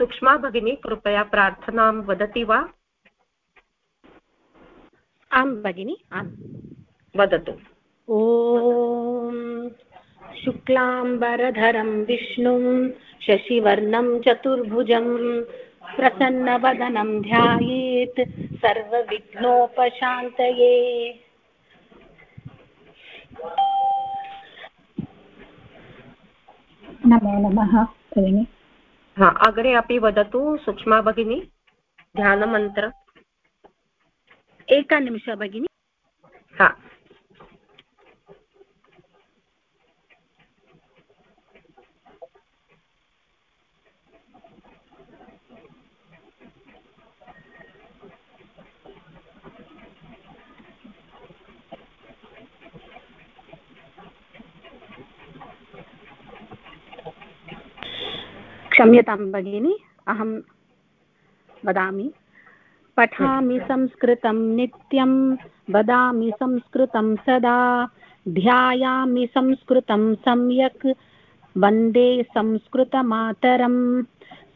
सूक्ष्मा भगिनी कृपया प्रार्थनां वदति वा? आं भगिनि आम्। वदतु। ॐ शुक्लाम्बरधरं विष्णुं शशिवर्णं चतुर्भुजं प्रसन्नवदनं ध्यायेत् सर्वविघ्नोपशान्तये। नमो नमः भगिनि। हा अग्रे अपि वदतु सूक्ष्मा भगिनी ध्यानमन्त्र एकनिमिष भगिनी। हा। क्षम्यतां भगिनि अहं वदामि। पठामि संस्कृतं नित्यं वदामि संस्कृतं सदा। ध्यायामि संस्कृतं सम्यक्। वंदे संस्कृतमातरं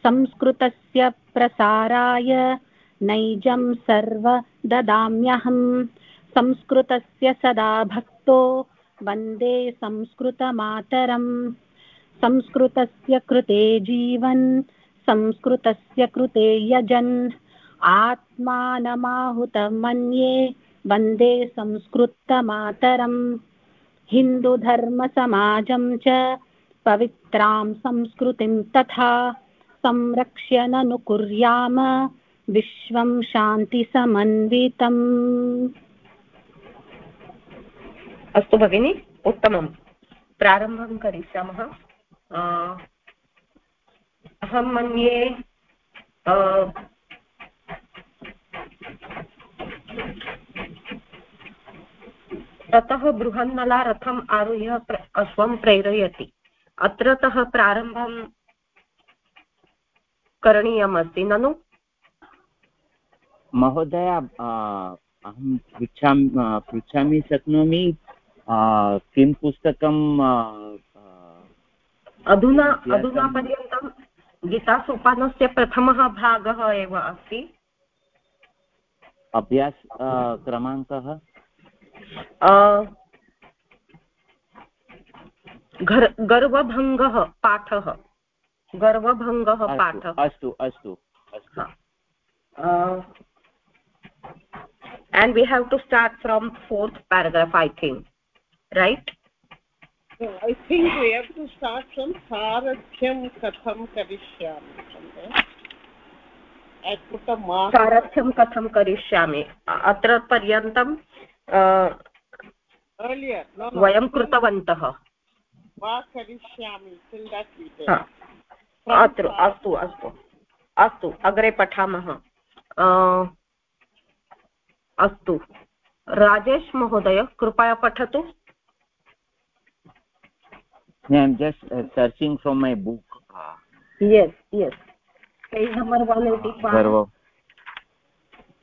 संस्कृतस्य प्रसाराय नैजं सर्व ददाम्यहं संस्कृतस्य सदा भक्तो। वंदे संस्कृतमातरम्। संस्कृतस्य कृते जीवन्, संस्कृतस्य कृते यजन्। आत्मानमाहुतमन्ये वंदे संस्कृतमातरम्। हिन्दुधर्मसमाजं च पवित्रां संस्कृतिं तथा संरक्ष्य ननुकुर्याम विश्वं शान्तिसमन्वितम् अस्तु भगिनि उत्तमं प्रारम्भं करिष्यामः। अहं मन्ये ततः बृहन्नला रथम् आरुह्य अश्वं प्रेरयति। अत्रतः प्रारम्भं करणीयमस्ति, ननु? महोदय अहं पृच्छामि पृच्छामि शक्नोमि किं पुस्तकं अधुना अधुना पर्यन्तं गीतासोपानस्य प्रथमः भागः एव अस्ति। अभ्यास क्रमाङ्कः? गर्वभङ्गः पाठः। गर्वभङ्गः पाठः। अस्तु अस्तु and we have to start from fourth paragraph i think right? I think we have to start from sarathyam katham karishyami i put a mark सारथ्यं कथं करिष्यामि अत्र पर्यन्तं वयं कृतवन्तः अत्र अस्तु अस्तु अस्तु अग्रे पठामः अस्तु राजेश महोदय कृपया पठतु i'm just uh, searching from my book yes yes page number 185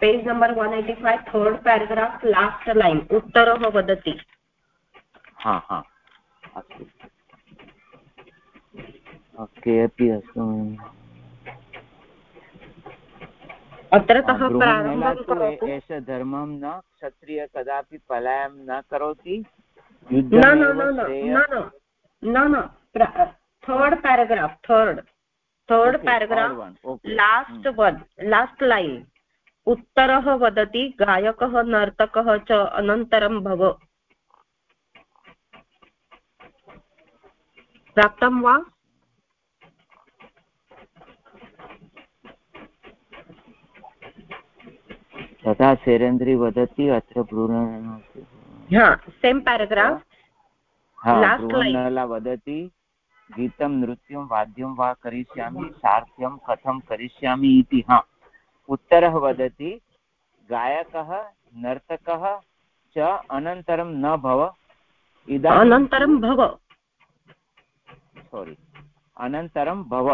page number 185 third paragraph last line उत्तरः वदति हा हा अस्तु ओके अपि अस्तु अत्रतः एष धर्मं न क्षत्रिय कदापि पलायं न करोति न न third paragraph third third paragraph last one last line उत्तरः वदति गायकः नर्तकः च अनन्तरं भव प्राप्तं वा तथा सेरेन्द्री वदति अत्र सेम् पेराग्राफ् बृहन्नला वदति गीतं नृत्यं वाद्यं वा करिष्यामि सार्थ्यं कथं करिष्यामि इति हा उत्तरः वदति गायकः नर्तकः च अनन्तरं न भव इदानीम् अनन्तरं भव सोरि अनन्तरं भव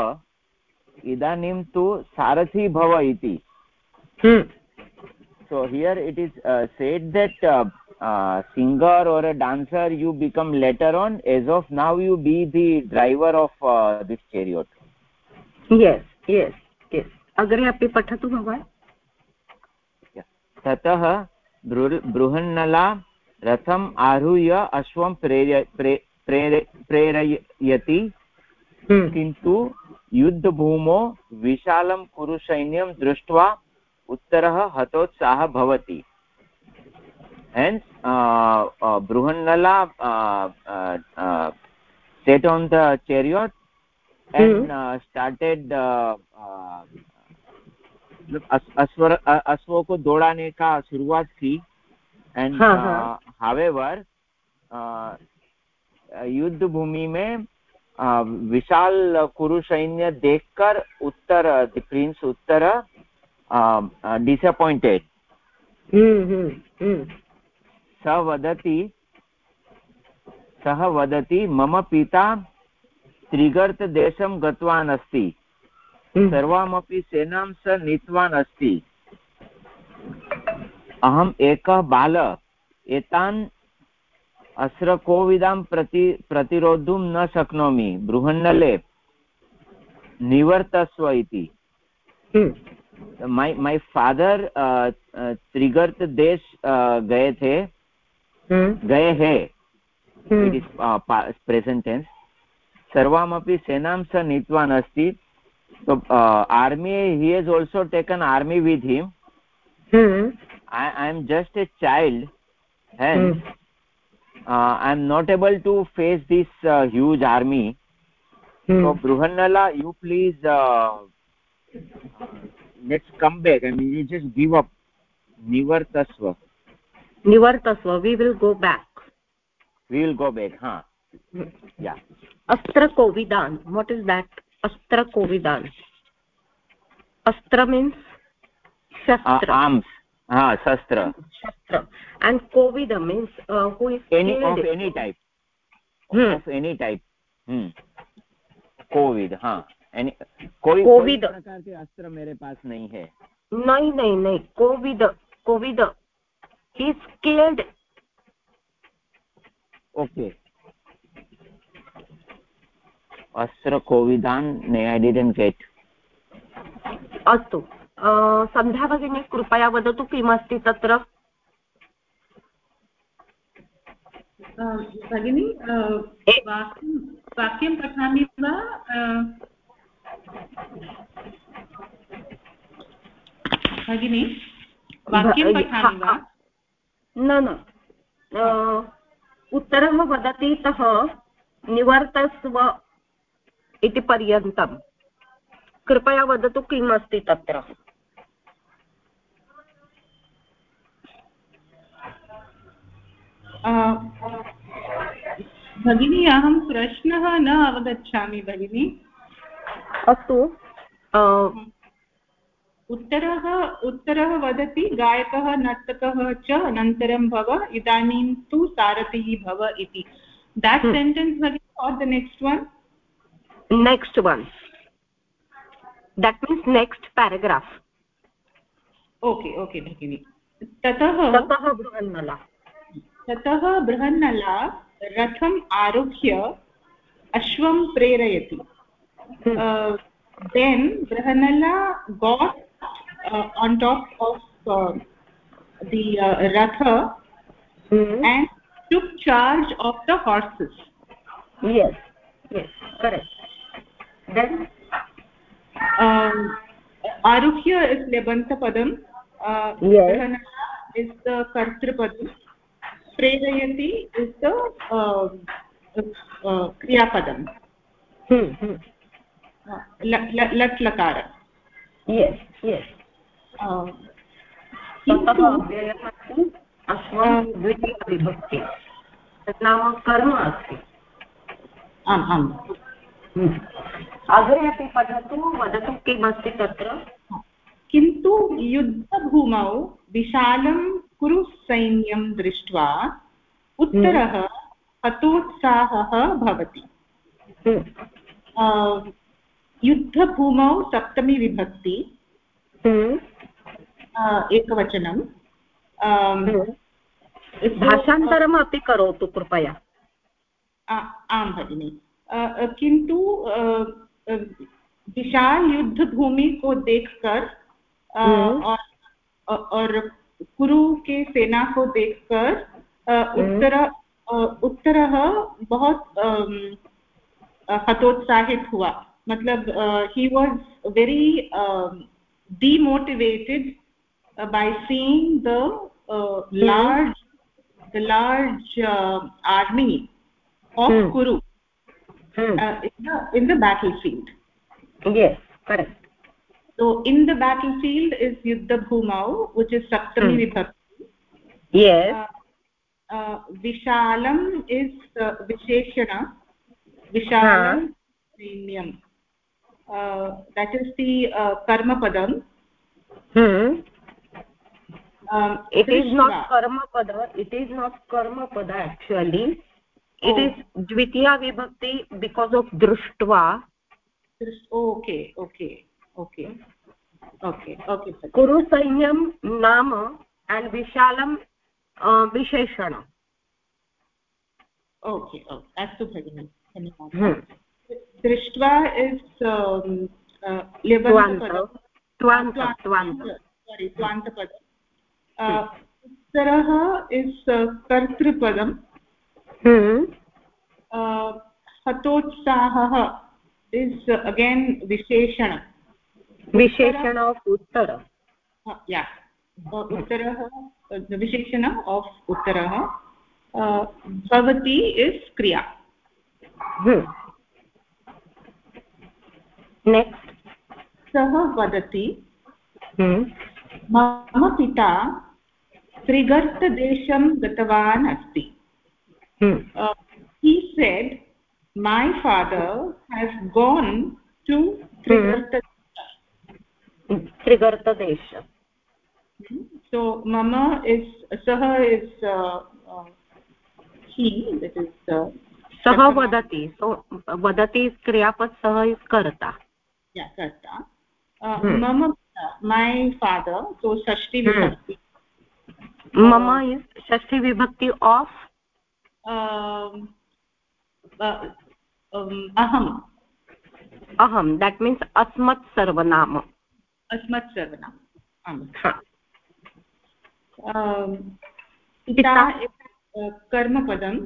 इदानीं तु सारथी भव इति so here it is uh, said that uh, uh, singer or a dancer you become later on. As of now you be the driver of uh, this chariot. Yes yes yes अग्रे अपि पठतु भवान् ततः बृहन्नला रथम् आरुह्य अश्वं प्रेर्य प्रेरयति। हम्म। किन्तु युद्धभूमौ विशालं कुरुसैन्यं दृष्ट्वा उत्तरः हतोत्साहः भवति। Hence uh, uh, bruhannala uh, uh, uh, sat on the chariot and mm -hmm. uh, started uh, uh, अश्वर अश्वों को दौड़ाने का शुरुआत की एंड हावेवर युद्ध भूमि में विशाल कुरु सैन्य देखकर उत्तर प्रिंस उत्तर डिसअपॉइंटेड सः वदति सः वदति मम पिता त्रिगर्तदेशं गतवान् अस्ति हम्म। सर्वामपि सेनां स नीतवान् अस्ति अहम् एकः बाल एतान् अस्रकोविदां प्रति प्रतिरोद्धुं न शक्नोमि। बृहन्नले निवर्तस्व इति। मै फादर् त्रिगर्त देश गए थे गयः प्रेसेण्ट् टेन्स् सर्वामपि सेनां सह नीतवान् अस्ति। Army he has also taken army with him I am just a child I am not able to face this huge army Brihannala you please let's come back I mean you just give up निवर्तस्व निवर्तस्व we will go back we will go back हा। अस्त्र कोविदान् what is that अस्त्र कोविदान् अस्त्र means शस्त्र। And Kovind means who type any type Covid हा। कोविद्। अस्त्र मेरे पास नहीं है। नहीं नहीं नै कोविद् कोविद् ही स्केल्ड ओके अस्त्र कोविदान् ने ऐ डिडेण्ट् गेट् अस्तु सन्ध्या भगिनी कृपया वदतु किमस्ति तत्र? भगिनि वाक्यं पठामि वा? भगिनि वाक्यं पठामि वा? न न. उत्तरं वदति तः निवर्तस्व इति पर्यन्तं. कृपया वदतु किम् अस्ति तत्र? भगिनी अहं प्रश्नः न अवगच्छामि भगिनि. अस्तु. उत्तरः उत्तरः वदति गायकः नर्तकः च अनन्तरं भव इदानीं तु सारथिः भव इति। देट् सेण्टेन्स् भगिनि the next one next one? That means next paragraph. Okay okay भगिनि ततः ततः बृहन्नला। ततः बृहन्नला रथम् आरुह्य अश्वं प्रेरयति। Then Brihannala got on top of uh, the uh, ratha mm. -hmm. and took charge of the horses yes yes correct then um, aruhya is lebantapadam uh, yes. is the kartrupadam prerayati is the uh, uh, kriyapadam hmm hmm lat lakara yes yes अस्माकं द्वितीयविभक्ति तत् नाम कर्म अस्ति आम् आम् अग्रे अपि पठतु वदतु किमस्ति तत्र किन्तु युद्धभूमौ विशालं कुरुसैन्यं दृष्ट्वा उत्तरः हतोत्साहः भवति। युद्धभूमौ सप्तमी विभक्ति। एकवचनं भाषान्तरम् अपि करोतु कृपया। आं भगिनि। किन्तु विशाल युद्ध भूमि को देखकर हम्म। और और कुरु के सेना को देखकर उत्तर उत्तर बहुत हतोत्साहित हुआ। मतलब he was very uh, by seeing the uh, large the large uh, army of hmm. kuru hmm. in the in the battlefield yes correct so in the battlefield is yuddha bhumau which is saptami hmm. vibhakti yes विशालम् is विशेषण विशालं सैन्यं that is the uh, karma padam hmm um, it is not karma pada it is not karma pada actually it oh. is dvitiya vibhakti because of drishtva okay okay okay okay okay sir. kuru sainyam nama and vishalam विशेषण okay अस्तु भगिनि धन्यवादः दृष्ट्वा is स्वान्तपद उत्तरः is कर्तृपदम्. हतोत्साहः is again विशेषण विशेषण आफ् उत्तर या. उत्तरः विशेषण आफ् उत्तरः. भवति इस् क्रिया. नेक्स्ट् सः वदति मम पिता त्रिगर्तदेशं गतवान् अस्ति। He said my father has gone to Trigarta त्रिगर्तदेश सो मम इस् सः इस् सः वदति वदति क्रियापद् सः कर्ता। कर्ता। मम मै फादर् सो षष्टिः अस्ति of um, uh, um, aham aham that means asmat sarvanam asmat sarvanam um pita कर्मपदं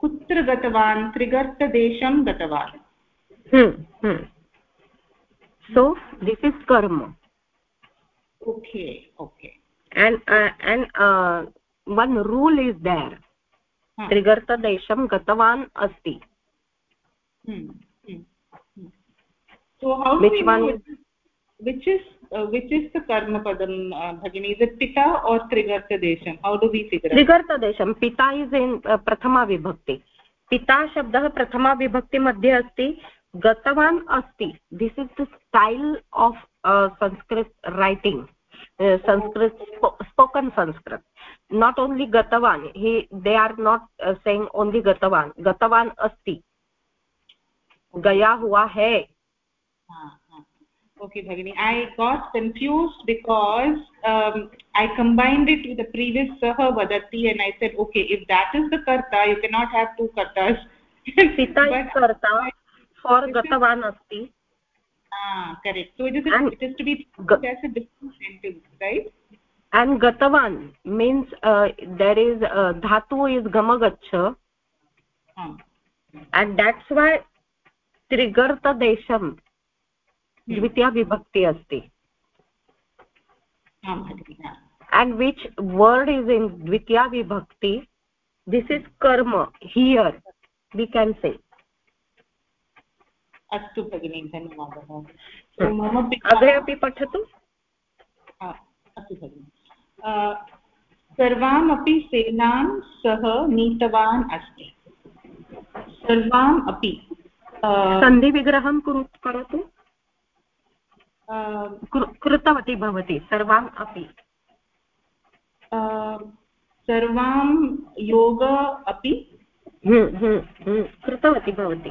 कुत्र गतवान् त्रिगर्तदेशं गतवान् so this is karma okay okay and uh, and uh, one rule is there Trigarta देशं गतवान् अस्ति so how which one which is uh, which is the karma padam uh, bhagini is it pita or trigarta desham how do we figure trigarta desham pita is in uh, prathama vibhakti पिता शब्दः प्रथमा विभक्ति मध्ये अस्ति गतवान् अस्ति this is the style of Sanskrit writing Sanskrit spoken Sanskrit not only गतवान् he they are not saying only गतवान् गतवान् अस्ति गया हुआ है okay bhagini i got confused because um, i combined it with the previous saha vadati and i said okay if that is the karta you cannot have two kartas pita is karta for गतवान् अस्ति। And गतवान् means there is धातु is गमगच्छ। And that's why त्रिगर्तदेशं द्वितीया विभक्ति अस्ति। And which word is in द्वितीया विभक्ति? दिस् इस् कर्म हियर् वि केन् से अस्तु भगिनि धन्यवादः। मम अग्रे अपि पठतु। अस्तु भगिनि। सर्वामपि सेनां सः नीतवान् अस्ति सर्वाम् अपि सन्धिविग्रहं करोतु। कृतवती भवती सर्वाम् अपि। सर्वां योग अपि कृतवती भवती।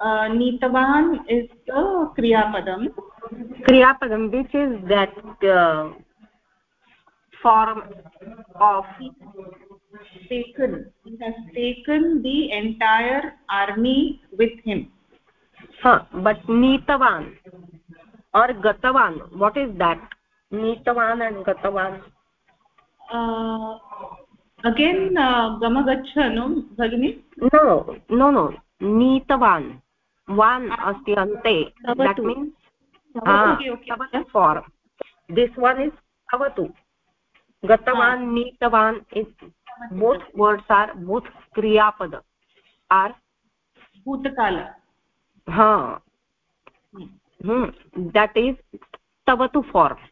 नीतवान् इस् क्रियापदम् क्रियापदं which is that form of taken taken the entire army with him but नीतवान् और् गतवान् वाट् इस् देट् नीतवान् अण्ड् गतवान् अगेन् गमगच्छनु भगिनि नो नो नो नीतवान् वन् अस्ति अन्ते that means for this one is भवतु गतवान् नीतवान् is both words are both क्रियापद आर् भूतकाल देट् इस् तवतु फार्म्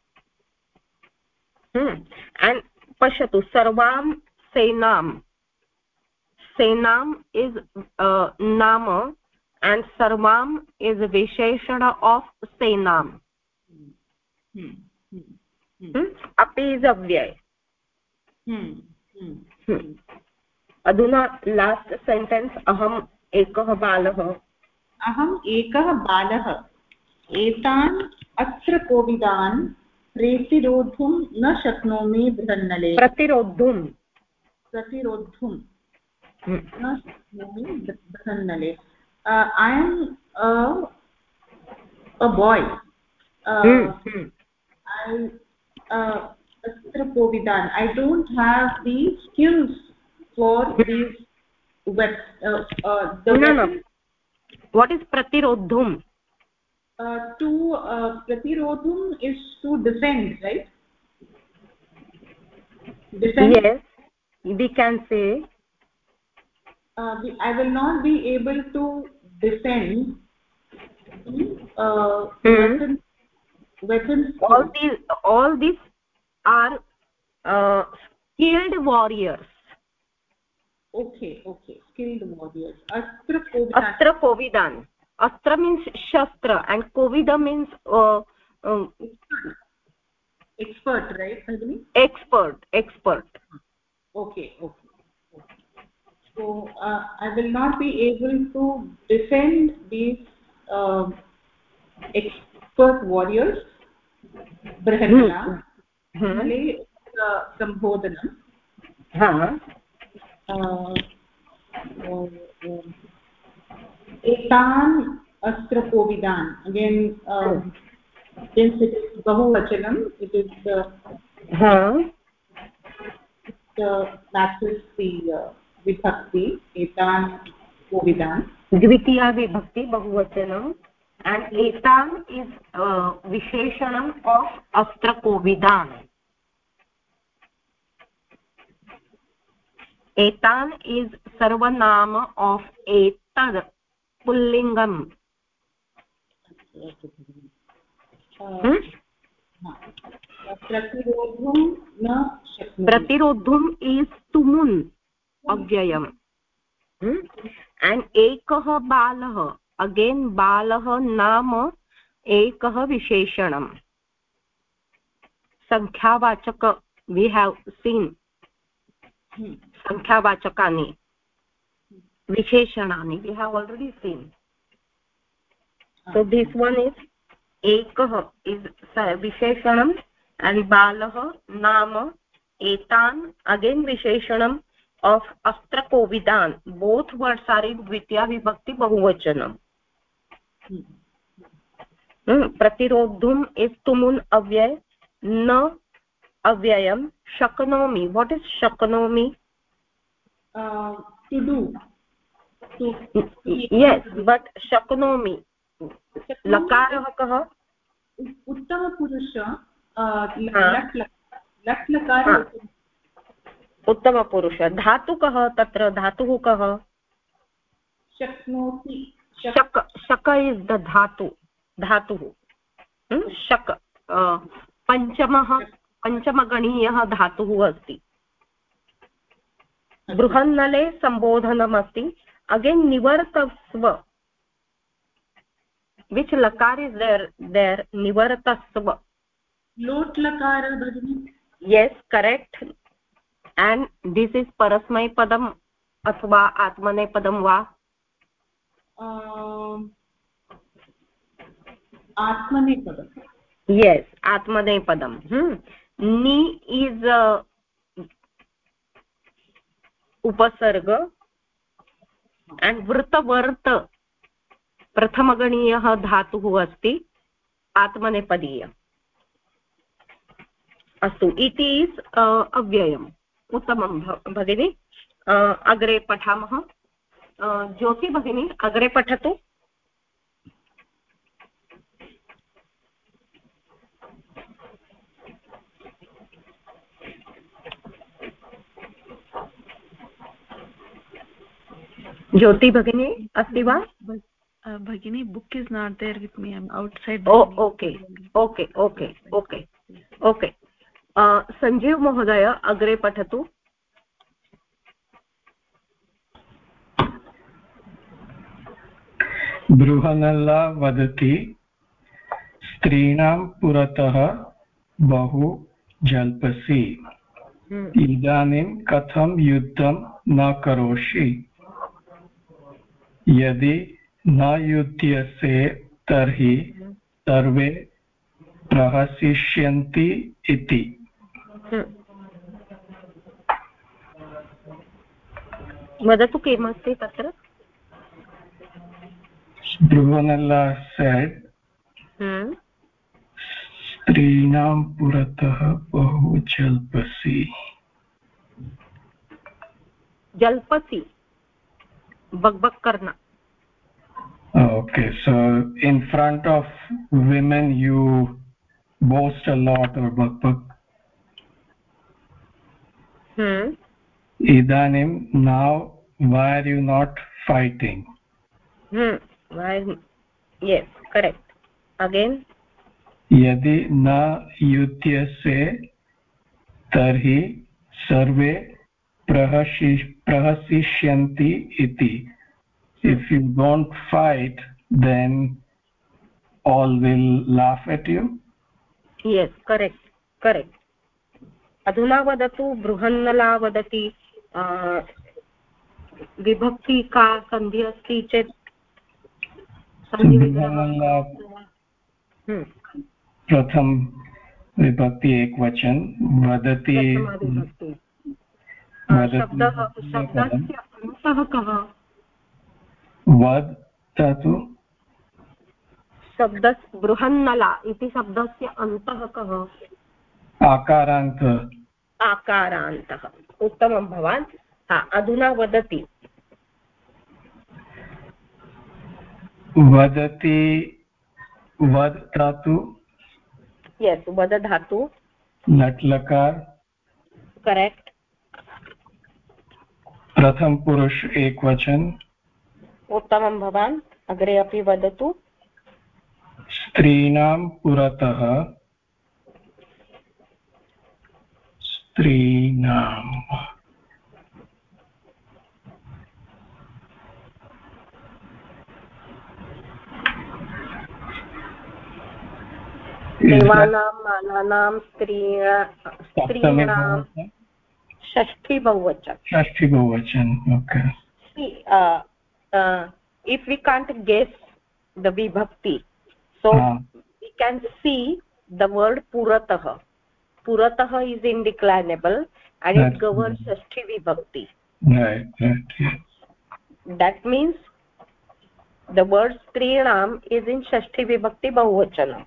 एण्ड् पश्यतु सर्वां सेनां सेनाम् इस् नाम and sarvam is visheshana of senam. Hmm. Hmm. अपि इस् अव्यय अधुना लास्ट् सेण्टेन्स् अहम् एकः बालः अहम् एकः बालः एतान् अत्र कोविदान् प्रतिरोद्धुं न शक्नोमि बृहन्नले प्रतिरोद्धुं प्रतिरोद्धुं न शक्नोमि बृहन्नले uh, i am a a boy uh, hmm, hmm. i uh tripovidan i don't have the skills for hmm. these web uh, uh, the no, no. what is pratirodhum uh, to uh, pratirodhum is to defend right defend yes we can say uh, we, i will not be able to defend uh, mm weapons all these all these are uh, skilled warriors. Okay okay skilled warriors. Astra kovidan astra kovidan. Astra means shastra and kovida means uh, um, expert right Hagini? expert expert. Okay okay so uh, i will not be able to defend these uh, expert warriors बृहन्ना सम्बोधनं एतान् अस्त्रकोविदान् again since it is bahuvachanam it is the huh the matches the uh, विभक्ति एतान् बहुविधान् द्वितीया विभक्ति बहुवचनम् and एतान् is uh, विशेषणम् of अत्र कोविदान् एतान् इस् सर्वनाम ऑफ़ एतद् पुल्लिङ्गम्। अच्छा। प्रतिरोधुं न प्रतिरोधुम् इस् तुमुन्। अव्ययम्। एण्ड् एकः बालः अगेन् बालः नाम एकः विशेषणम्। सङ्ख्यावाचक वि हेव् सीन् सङ्ख्यावाचकानि विशेषणानि we have already seen so this one is ekah is visheshanam and balah nama etan again visheshanam of astra kovidan both words are in dvitiya vibhakti bahuvachanam प्रतिरोद्धुम् is तुमुन् अव्यय न अव्ययं शक्नोमि what is शक्नोमि yes but शक्नोमि लकारः कः उत्तमपुरुष उत्तमपुरुष। धातुकः तत्र धातुः कः? शक्नोति शक शक इस् द धातु धातुः। शक पञ्चमः पञ्चमगणीयः धातुः अस्ति। बृहन्नले सम्बोधनमस्ति। अगेन् निवर्तस्व। विच् लकार इस् देर् देर् निवर्तस्व। लोट् लकार भगिनि। Yes correct and this is parasmay padam अथवा आत्मनेपदं वा? आत्मनेपदं yes atmanepadam hmm. Ni is uh, उपसर्ग एण्ड् वृतवर्त प्रथमगणीयः धातुः अस्ति आत्मनेपदीय. अस्तु इति इस् अव्ययम्. उत्तमं भगिनी। अग्रे पठामः। ज्योति भगिनी अग्रे पठतु। ज्योति भगिनी अस्ति वा? भगिनी book is not there with me I'm out said okay okay okay okay okay. Sanjeev महोदय अग्रे पठतु। बृहनल्ला वदति स्त्रीणां पुरतः बहु जल्पसि। हम्म। इदानीं कथं युद्धं न करोषि? यदि न युध्यसे तर्हि सर्वे प्रहसिष्यन्ति इति। वदतु किमस्ति तत्र भ्रुवनल्ला सेड् स्त्रीणां पुरतः बहु जल्पसि. जल्पसि. बकबक करना. okay so in front of women you boast a lot or bakbak इदानीं ना why are you not fighting correct again यदि न युध्यसे तर्हि सर्वे प्रहसि प्रहसिष्यन्ति इति। If you don't fight then all will laugh at you yes correct correct अधुना वदतु बृहन्नला वदति विभक्ति का सन्धि अस्ति चेत् प्रथम विभक्ति एकवचन वदति शब्दः शब्दस्य अन्तः कः? वद् धातु शब्द बृहन्नला इति शब्दस्य अन्तः कः? आकारान्त। आकारान्तः। उत्तमं भवान्? हा अधुना वदति। वदति वद् धातु यस् वद धातु लट्लकार करेक्ट् प्रथम पुरुष एक वचन। उत्तमं भवान्? अग्रे अपि वदतु। स्त्रीणां पुरतः। स्त्रीणाम् बहुवचन षष्ठी बहुवचन if we can't guess the विभक्ति so we can see the word पुरतः puratah is indeclinable and That's it governs षष्ठी vibhakti right right yes. that means the word strinam is in षष्ठी vibhakti bahuvachana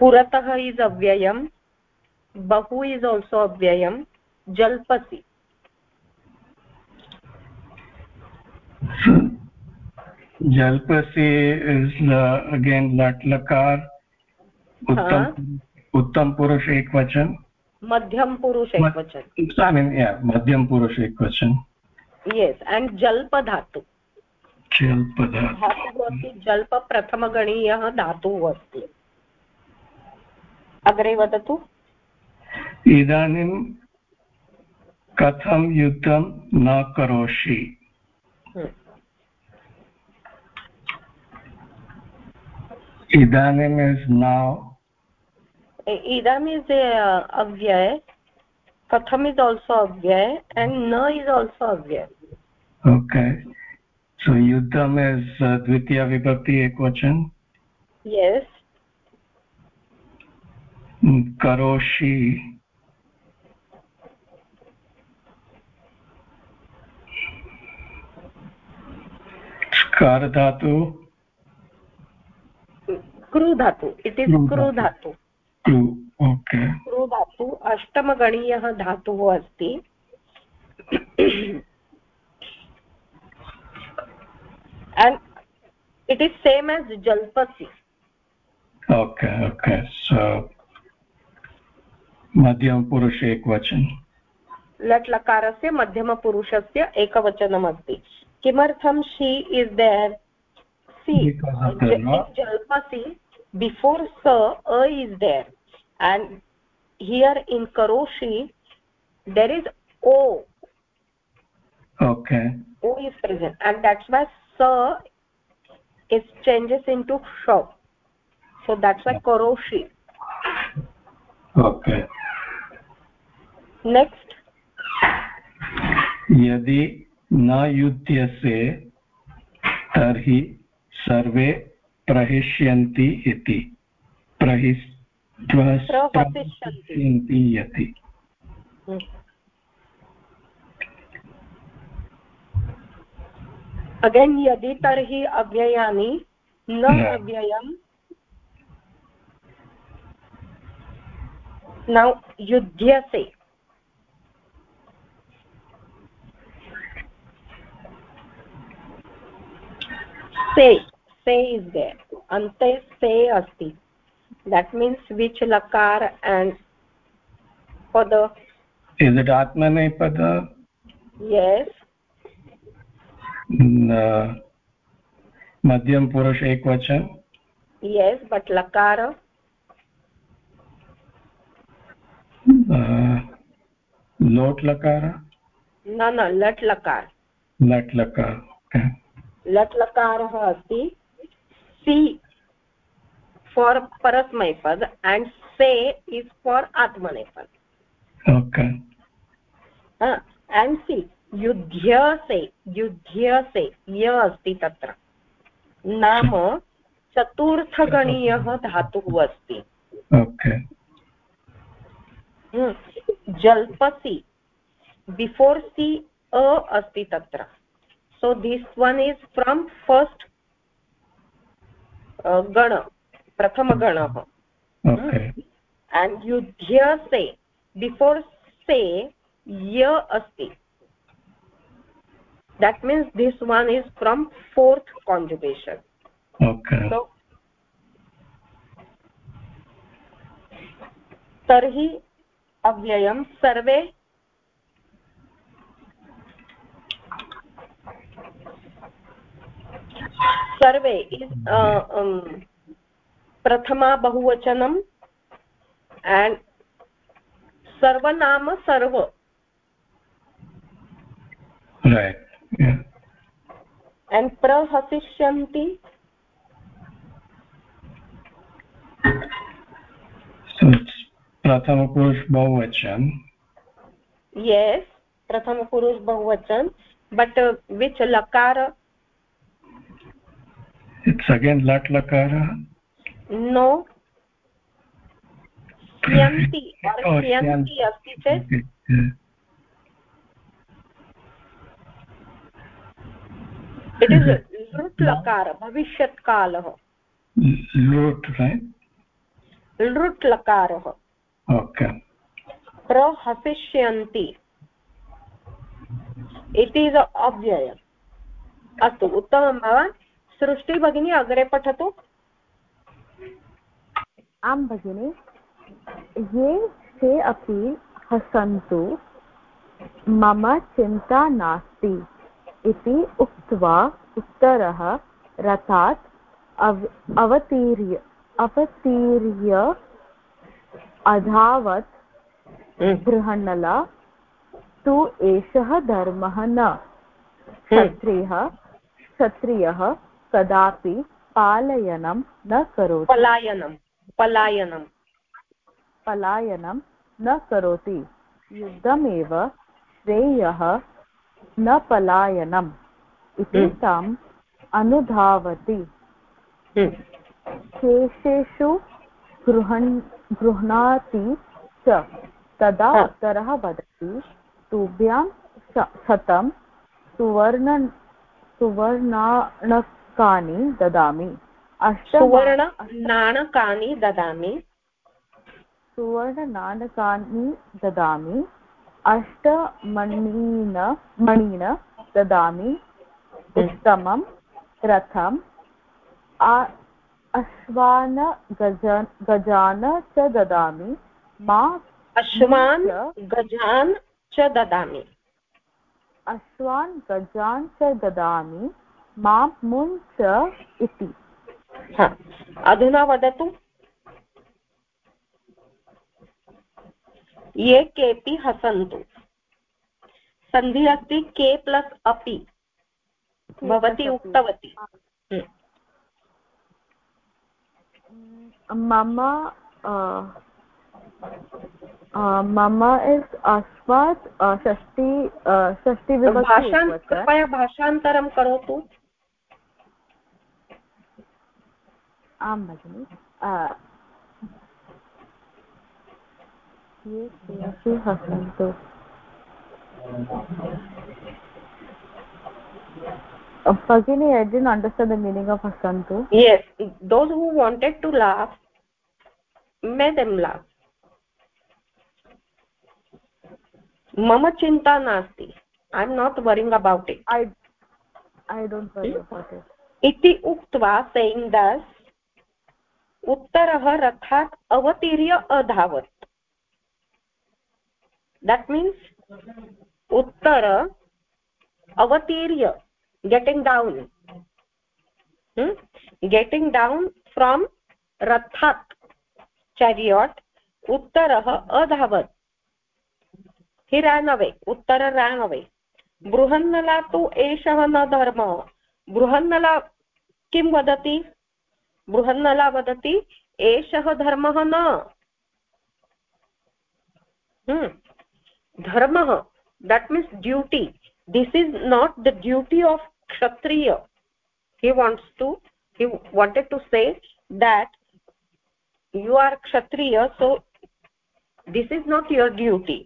puratah is avyayam bahu is also avyayam jalpasi jalpasi is uh, again lat lakar उत्तम हाँ। उत्तम पुरुष एक वचन। मध्यम पुरुष एक वचन। आई मीन या मध्यम पुरुष एक वचन। यस एंड जल्प धातु जल्प धातु जल्प प्रथम गणीय धातु अस्ति। अग्रे वदतु। इदानीं कथं युद्धं न करोषि? इदानीम् is now idam is uh, avyay katham is also avyay and na is also avyay okay so yuddham is uh, dvitiya vibhakti ekvachan yes karoshi स्कार धातु क्रू धातु इट् इस् क्रू धातु क्रू धातु अष्टमगणीयः धातुः अस्ति। And it is same as jalpasi okay okay. So मध्यमपुरुष एकवचन। लट् लकारस्य मध्यमपुरुषस्य एकवचनमस्ति। किमर्थं शी इस् देर् सी jalpasi before स a is there and here in karoshi there is o okay o is present and that's why sa is changes into sh so that's why karoshi okay next यदि न युध्यसे तर्हि सर्वे प्रहिष्यन्ति इति प्रहिष्यन्ति यति। Again यदि तर्हि अव्ययानि न अव्ययम् नौ युध्यसे। से से is there ante se asti that means which lakar and pada is it atmanepada yes मध्यम पुरुष एक वचन yes but lakar लोट लकार न न लट् लकार लट् लकार लट् लकारः अस्ति सि फार् परस्मैपद् एण्ड् से इस् फार् आत्मनेपद् ओके एण्ड् सि युध्यसे युध्यसे य अस्ति तत्र नाम चतुर्थगणीयः धातुः अस्ति जल्पसि बिफोर् सि अ अस्ति तत्र so this one is from first uh, प्रथमगणः। एण्ड् युध्य से बिफोर् से य अस्ति that means this one is from fourth conjugation तर्हि अव्ययं सर्वे सर्वे प्रथमा बहुवचनम् एण्ड् सर्वनाम सर्व. एण्ड् प्रहसिष्यन्ति. प्रथमपुरुष बहुवचन yes prathama बहुवचन but uh, which lakara? It's again lat lakara. No क्षयन्ति क्षयन्ति अस्ति चेत् इट् इस् लृट् लकार भविष्यत्कालः लृट् लृट् लकारः प्रहसिष्यन्ति इति अव्ययम् अस्तु उत्तमं भवान् सृष्टिभगिनी अग्रे पठतु आं भगिनि ये ते अपि हसन्तु मम चिन्ता नास्ति इति उक्त्वा उत्तरः रथात् अव अवतीर्य अवतीर्य अधावत् हम्म। बृहन्नला तु एषः धर्मः न हम्म। क्षत्रियः क्षत्रियः कदापि पालयनं न करोति पलायनं पलायनं। पलायनं न करोति। युद्धमेव श्रेयः न पलायनम् इति हम्म। ताम् अनुधावति। शेषेषु गृहन् गृह्णाति च। तदा उत्तरः वदति तुभ्यां शतं सुवर्ण सुवर्णाणकानि ददामि। सुवर्णनाणकानि ददामि। सुवर्णनाणकानि ददामि। अष्टमणीन मणीन ददामि। उत्तमं रथम् अश्वान गजान गजान च ददामि। मा अश्वान् गजान् च ददामि। अश्वान् गजान् च ददामि। माँ मुञ्च इति। अधुना वदतु। ये केपि हसन्तु। सन्धि अस्ति के प्लस् अपि। भवती उक्तवती। मम मम इस् अस्मात् षष्टि षष्टि कृपया भाषान्तरं करोतु। आं भगिनि हसन्तु Pagini, I didn't understand the meaning of Hasantu. Yes, those who wanted to laugh, made them laugh. Mama chinta nasti. I'm not worrying about it. I, I don't worry about it. इति उक्त्वा saying thus उत्तरः रथात् अवतीर्य अधावत् that means Uttar अवतीर्य hmm? from rathat chariot uttarah adhavat he ran away uttara ran away Brihannala तु एषः न धर्मः बृहन्नला किं वदति बृहन्नला वदति, एषः धर्मः न। धर्मः that means duty this is not the duty of Kshatriya he wants to he wanted to say that you are Kshatriya so this is not your duty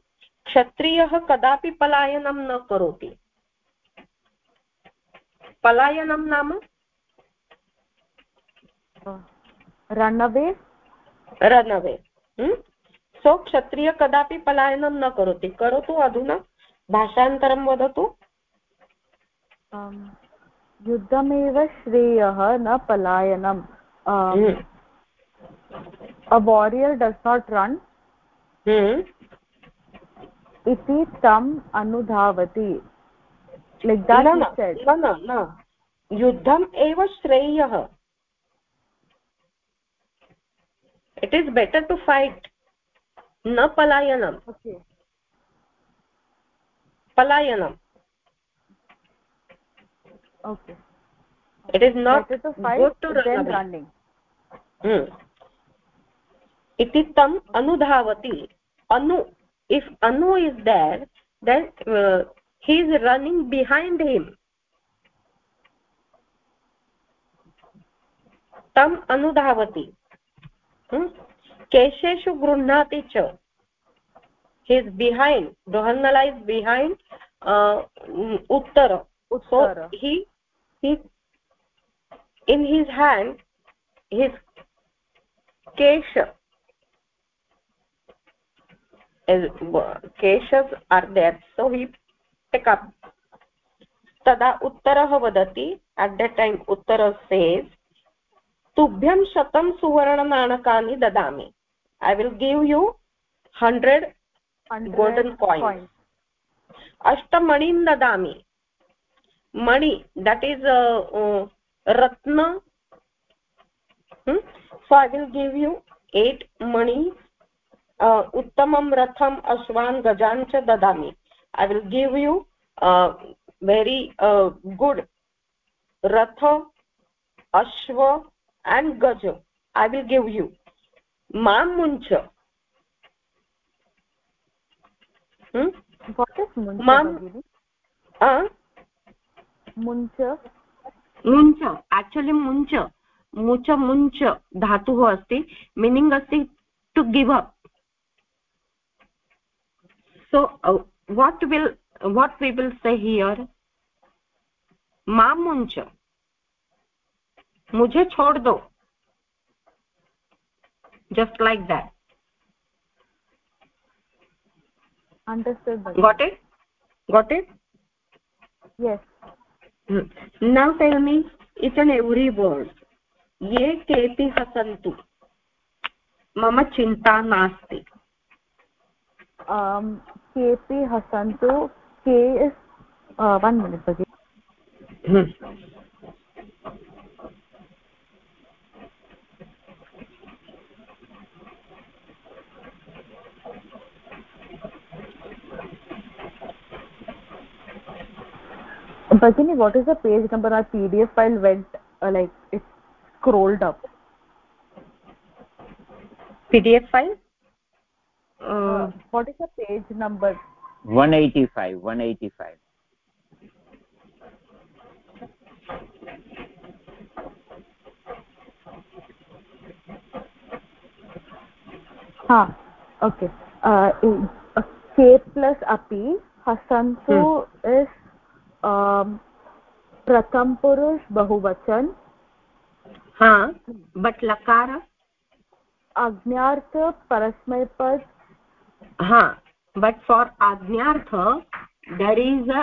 क्षत्रियः कदापि पलायनं न करोति पलायनं नाम रनवे रनवे सो क्षत्रिय कदापि पलायनं न करोति। करोतु अधुना। भाषान्तरं वदतु। युद्धमेव श्रेयः न पलायनम्। A warrior does not run इति तम् अनुधावति। युद्धम् एव श्रेयः। It is better to fight न पलायनम् palayanam okay it is not to fight, good to then running hmm iti tam anudhavati anu if anu is there then uh, he is running behind him tam anudhavati hmm? केशेषु गृह्णाति च he is behind Brihannala is behind Uttar in his hand his केश केशस् are there so he तदा उत्तरः वदति at the time Uttar says तुभ्यं शतं सुवर्णनाणकानि ददामि. I will give you hundred golden coin अष्टमणिं ददामि. मणि that is uh, uh, Ratna. So I will give you eight Mani. Uh, उत्तमं रथम् अश्वान् गजान् च ददामि. I will give you very good रथ अश्व and gaj i will give you mam muncha hmm what is muncha mam uh muncha muncha actually muncha मुच मुञ्च धातुः अस्ति मीनिङ्ग् अस्ति to give up so uh, what will what we will say here मुंच मुझे छोड़ दो just like that understood got it got it yes hmm. now tell me each and every word ये केपि हसन्तु मम चिन्ता नास्ति केपि हसन्तु के वन् मिनिट् भगिनि Bhagini, what is the page number our PDF file went uh, like it scrolled up? Pdf file? Uh, what is the page number? 185 185 ha okay. Uh, uh, k plus api hasantu पुरुष bahuvachan हाँ but लकार। आज्ञार्थ परस्मै पद हाँ but for आज्ञार्थ there is a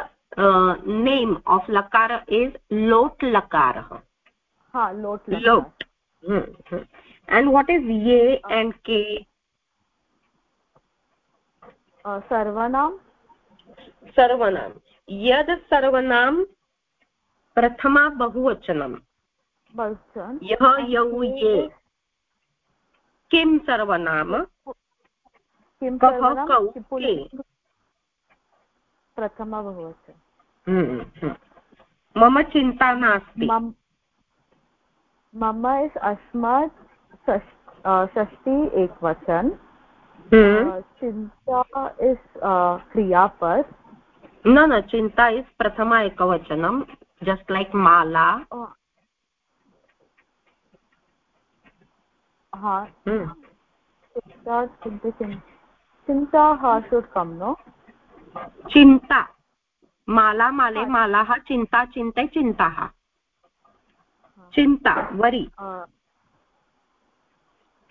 name of लकार is लोट लकार। हाँ लोट लोट। एंड व्हाट इज़ ये एंड के? सर्वनाम। सर्वनाम। यद सर्वनाम प्रथमा बहुवचनम। यः यौ ये। किं सर्वनाम? कः कौ के प्रथमा बहुवचन। हम्म, हम्म। मम चिन्ता नास्ति। मम इस् अस्मात् षष्टि एकवचन। हम्म। चिन्ता इस् क्रियापद। न न चिन्ता इस् प्रथमा एकवचनं जस्ट् लैक् माला हा चिन्ता नो चिन्ता माला माले मालाः चिन्ता चिन्ते चिन्ताः चिन्ता worry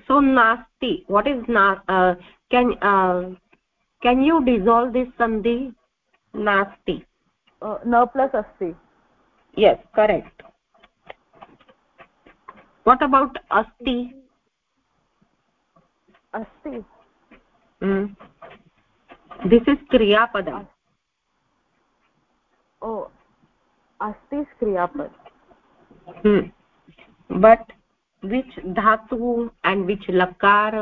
so nasti what is na uh, can uh, can you dissolve this sandhi? Uh, na plus asti yes correct. What about asti अस्ति। दिस् इस् क्रियापदम् ओ अस्ति क्रियापद। बट् विच् धातु एण्ड् विच् लकार?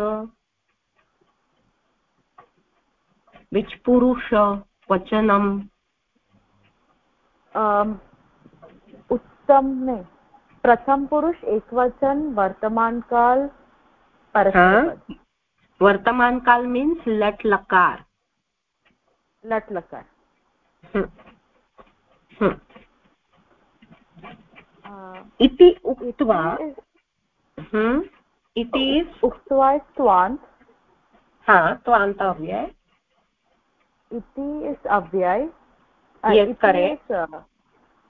विच् पुरुष? वचनम्। उत्तम में प्रथम पुरुष एक वचन वर्तमान काल परस्पर वर्तमान काल मीन्स् लट् लकार। लट् लकार। इति उक्त्वा इति उक्त्वा त्वान्त् हा। इति अव्यय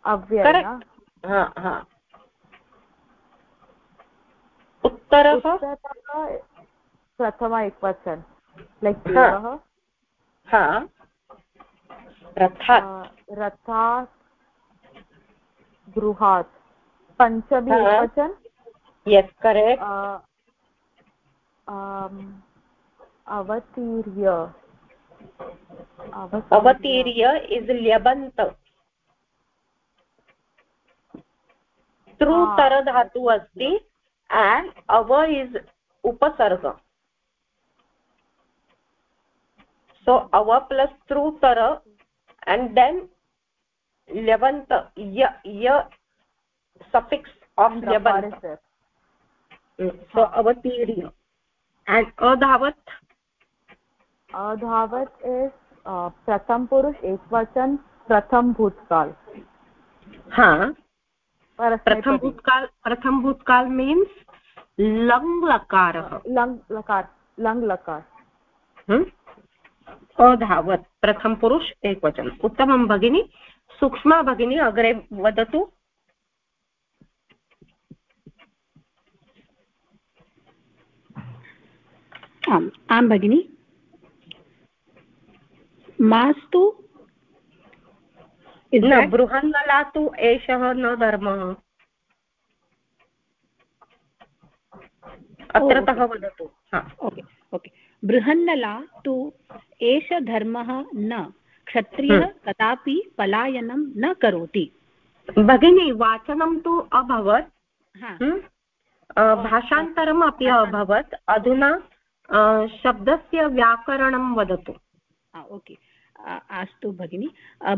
अव्यय उत्तरः प्रथमा एकवचन लैक् देवः रथात् गृहात् पञ्चमी एकवचन यस् करेक्ट् अवतीर्य अवतीर्य इस् ल्यबन्त त्रुतर धातु अस्ति एण्ड् अव इस् उपसर्ग so plus through tara and then lyabant ya ya suffix of lyabant so avatirya and adhavat अधावत इज़ प्रथम पुरुष एक वचन प्रथम भूतकाल। हाँ। प्रथम भूतकाल प्रथम भूतकाल मीन्स लंग लकार लंग लकार लंग हम्म। लकार अधावत प्रथम पुरुष एक वचन उत्तम भगिनी सूक्ष्म भगिनी अग्रे वदतु। आम आम् भगिनी। मास्तु? न बृहन्नला तु एषः न धर्मः। अत्रतः वदतु ओके ओके बृहन्नला तु एष धर्मः न क्षत्रियः हम्म। कदापि पलायनं न करोति। भगिनी वाचनं तु अभवत्। हम्म। भाषान्तरम् अपि अभवत्। अधुना शब्दस्य व्याकरणं वदतु। ओके अस्तु भगिनि।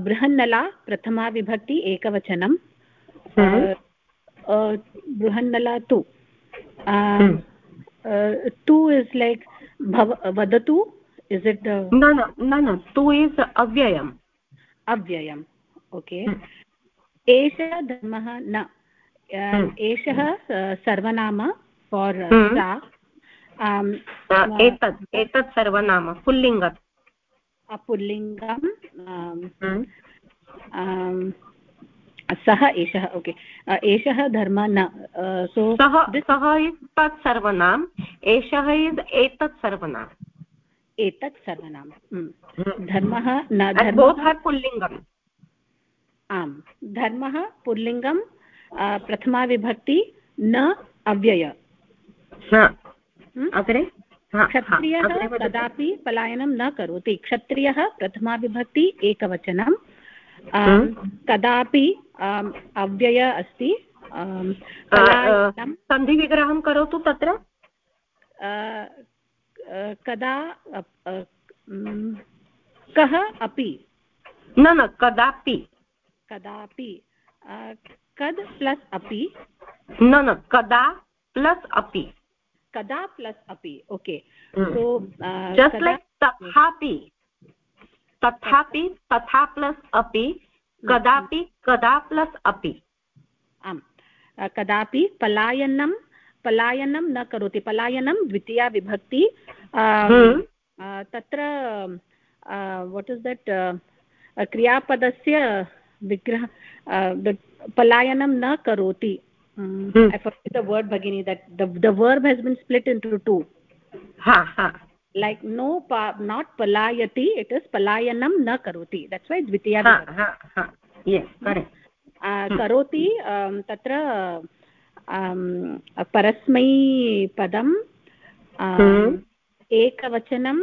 बृहन्नला प्रथमा विभक्ति एकवचनं हम्म। बृहन्नला तु। is like bhav vadatu is it uh, no no no no tu is avyayam avyayam okay एषः धर्मः न। एषः सर्वनाम फार् सा। एतत् एतत् सर्वनाम पुल्लिङ्ग पुल्लिङ्गं सः एषः ओके एषः धर्म न सो सः सः इस् तत् सर्वनाम् एषः इस् एतत् सर्वनाम्। एतत् सर्वनाम धर्मः न धर्मः पुल्लिङ्गम्। आम् धर्मः पुल्लिङ्गं प्रथमा विभक्ति न अव्यय। अग्रे? क्षत्रियः कदापि पलायनं न करोति। क्षत्रियः प्रथमा विभक्ति एकवचनं कदापि अव्यय अस्ति। सन्धिविग्रहं करोतु तत्र? कदा कः अपि? न न कदापि। कदापि। कद् प्लस् अपि? न न कदा प्लस् अपि। कदा प्लस् अपि ओके। सो तथापि तथापि तथा प्लस् अपि कदापि कदा प्लस् अपि। आम्। कदापि पलायनं पलायनं न करोति। पलायनं द्वितीया विभक्ति। हम्म। तत्र वट् इस् दट् क्रियापदस्य विग्रह पलायनं न करोति। वर्ड् भगिनी that the verb has been split into two like no pa, not palayati it is palayanam na karoti that's why dvitiya ha ha ha yes correct uh, hmm. karoti um, tatra um, करोति तत्र परस्मै पदम् एकवचनं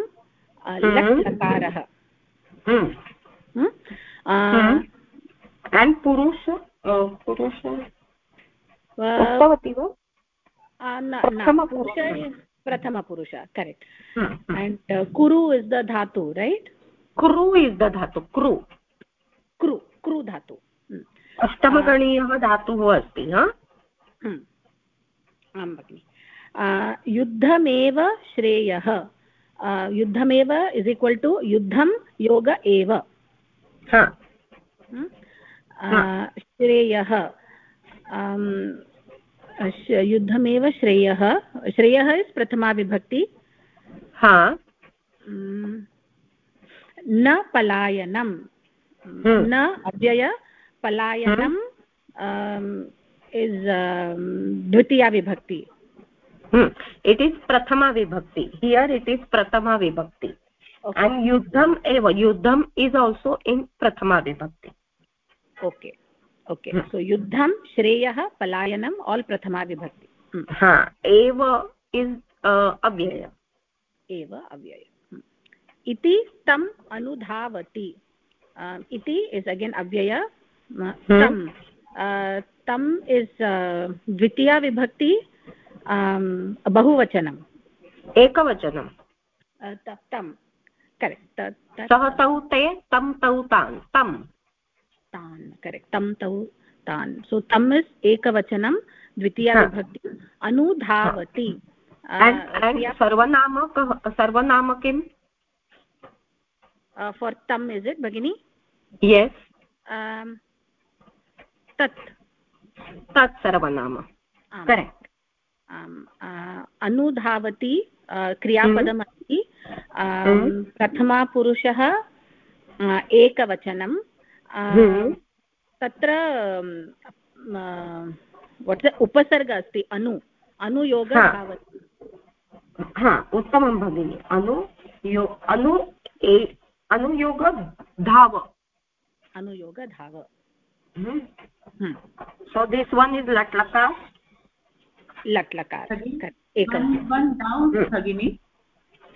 लकारः and purush purush उक्तवती वा? प्रथमपुरुष. Correct and uh, kuru is the dhatu right? kuru is the dhatu kru kru kru dhatu अष्टमगणीयः धातुः अस्ति आं भगिनि. युद्धमेव श्रेयः. युद्धमेव इस् इक्वल् टु युद्धं योग एव. श्रेयः. युद्धमेव श्रेयः। श्रेयः इस् प्रथमा विभक्ति। हा। न पलायनं हम्म। न अव्यय पलायनं इस् द्वितीया विभक्ति। इट् इस् प्रथमा विभक्ति। हियर् इट् इस् प्रथमा विभक्ति। युद्धम् एव। युद्धम् इस् आल्सो इन् प्रथमा विभक्ति। ओके ओके सो युद्धं श्रेयः पलायनम् आल् प्रथमा विभक्ति हा एव इस् अव्यय एव अव्यय इति तम् अनुधावति इति इस् अगेन् अव्यय तं तम् इस् द्वितीया विभक्ति बहुवचनम् एकवचनं तं करेक्ट् सः तौ ते तं तौ तान् तं तान् करेक्ट् तं तौ तान्. सो तम् इस् एकवचनं द्वितीया विभक्ति अनुधावति. सर्वनाम सर्वनाम किम् फार् तम् इस् इट् भगिनि? यस् तत्. तत् सर्वनाम. करेक्ट् अनुधावति क्रियापदमस्ति हम्म। प्रथमापुरुषः एकवचनं हम्म। तत्र वट् उपसर्ग अस्ति अनु. अनुयोग भवति हा. उत्तमं भगिनि. अनु यो अनु अनुयोग धाव. अनुयोग धाव. सो दिस् वन् इस् लट् लकार लट् लकार भगिनि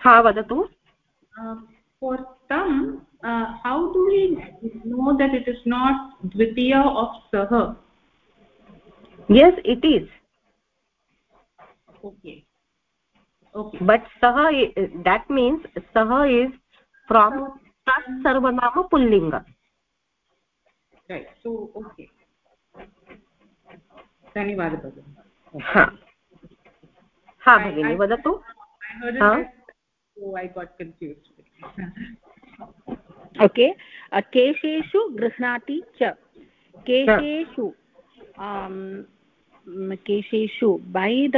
हा वदतु. for tam uh, how do we know that it is not dvitiya of sah yes it is okay okay but sah that means sah is from tat sarvanama pullinga right so okay धन्यवादः भगिनि हा हा भगिनि वदतु ऐ गाट् confused okay? केशेषु गृह्णाति च। केशेषु केशेषु by the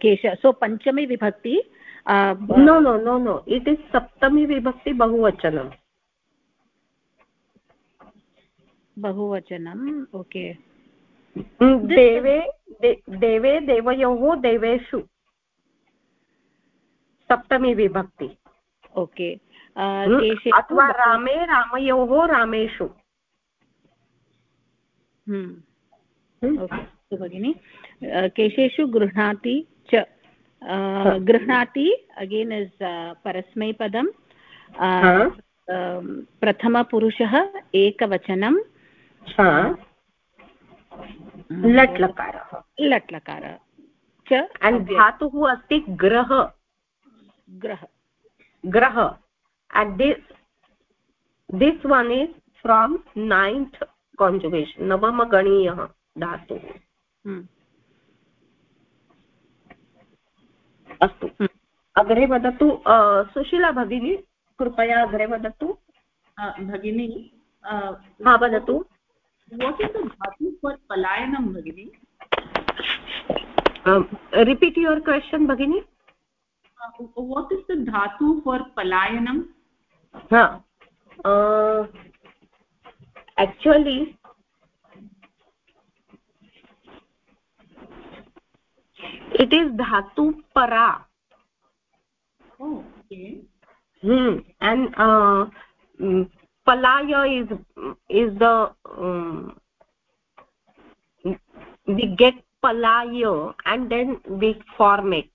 cash so पञ्चमी विभक्ति no no no no it is सप्तमी विभक्ति बहुवचनम्। बहुवचनम् ओके। देवे देवे देवयोः देवेषु। सप्तमी विभक्ति। ओके। अथवा रामे रामयोः रामेषु। भगिनि। केशेषु गृह्णाति च। गृह्णाति अगेन् इस् परस्मैपदं प्रथमपुरुषः एकवचनं लट् लकारः लट् लकारः च धातुः अस्ति ग्रह। ग्रह। ग्रह। And this this one is from ninth conjugation navamaganiyah dhatu अस्तु अग्रे वदतु सुशीला भगिनी कृपया अग्रे वदतु भगिनी हा वदतु what is the dhatu for palayanam bhagini um, repeat your question bhagini uh, what is the dhatu for palayanam ha uh, actually it is dhatu para oh okay hmm and uh, palaya is is the um, we get palaya and then we form it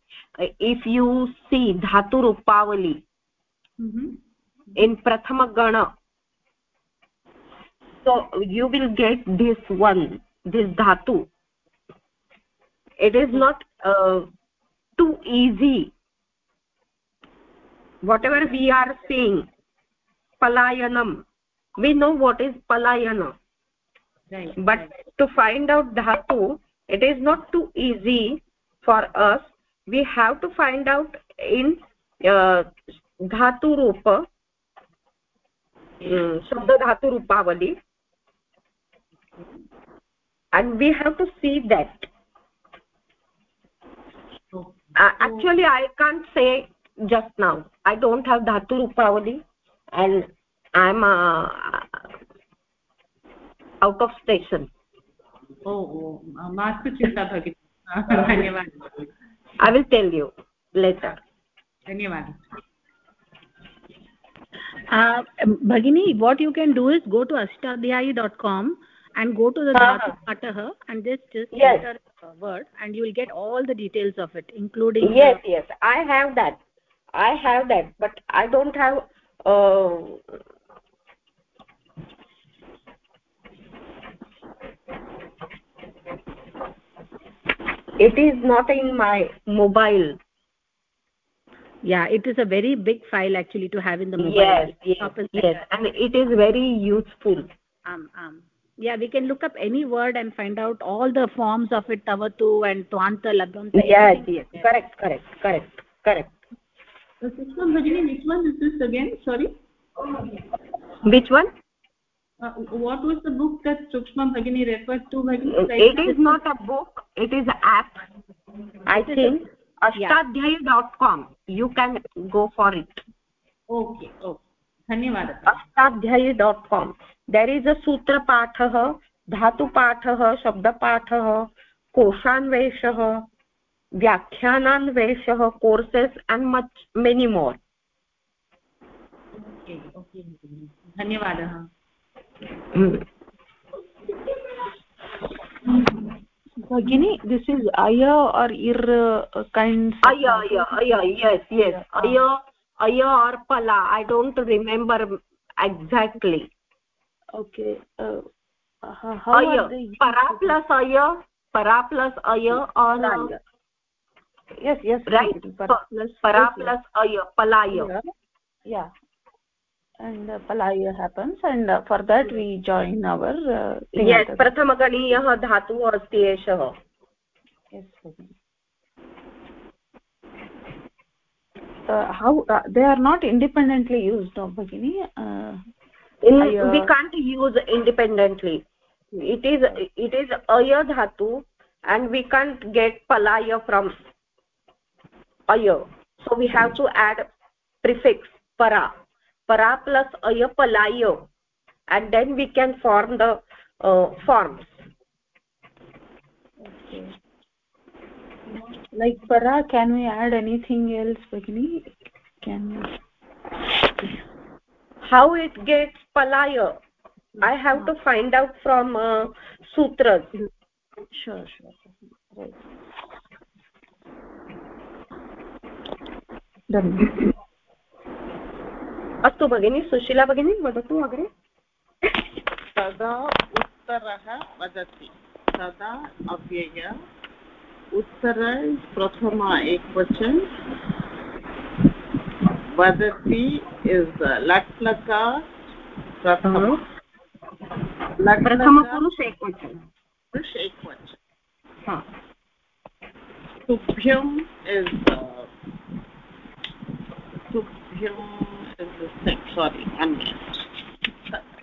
if you see dhatu rupavali mm -hmm. In prathama gana so you will get this one this dhatu it is not uh, too easy whatever we are seeing palayanam we know what is palayana right but to find out dhatu it is not too easy for us we have to find out in uh, dhatu rupa shabda dhatu rupavali and we have to see that. Uh, actually i can't say just now. I don't have dhatu rupavali and i'm uh, out of station. Oh mastu chinta bhagini dhanyawad i will tell you later. Dhanyawad uh, bhagini what you can do is go to ashtadhyayi.com and go to the dhatu patah and just just yes. enter a word and you will get all the details of it including yes the... yes. I have that. I have that but i don't have uh, it is not in my mobile yeah it is a very big file actually to have in the mobile yes yes, yes. and it is very useful. Um um. Yeah we can look up any word and find out all the forms of it tavatu and twanta labdanta yes yes. correct correct correct correct. So bhagini which one is this again? Sorry. Which one? Uh, what was the book that sukshma bhagini referred to bhagini it is not a book. It is an app i think ashtadhyayi.com you can go for it. Okay okay. धन्यवादः Ashtadhyayi dot com there is a सूत्रपाठः धातुपाठः शब्दपाठः कोशान्वेषः व्याख्यानान्वेषः courses and much many more धन्यवादः भगिनी This is अय or ir kinds. अय अय अय Yes, yes. अय अय uh. or pala i don't remember exactly. Okay uh, uh how aya para plus aya para plus aya on uh, yes yes right? Para plus aya. palaya. Yeah. And uh, palaya happens and uh, for that we join our uh, yes प्रथमगणीयः धातुः अस्ति एषः uh, how uh, they are not independently used no bhagini uh, In, I, we can't use independently it is it is aya dhatu and we can't get palaya from aya so we have to add prefix para para plus aya palayo and then we can form the uh, forms. Okay. Like para can we add anything else bagini can we? How it gets palaya i have to find out from uh, sutras. Sure sure. Right. Done अस्तु भगिनी सुशीला भगिनी वदतु अग्रे। तदा उत्तरः वदति। तदा अव्यय। उत्तर प्रथमा एकवचन। वदति इस् लट्लका प्रथम। प्रथमपुरुष एकवचन। पुरुष एकवचन। तुभ्यम् इस् तुभ्यम् is this thing sorry one minute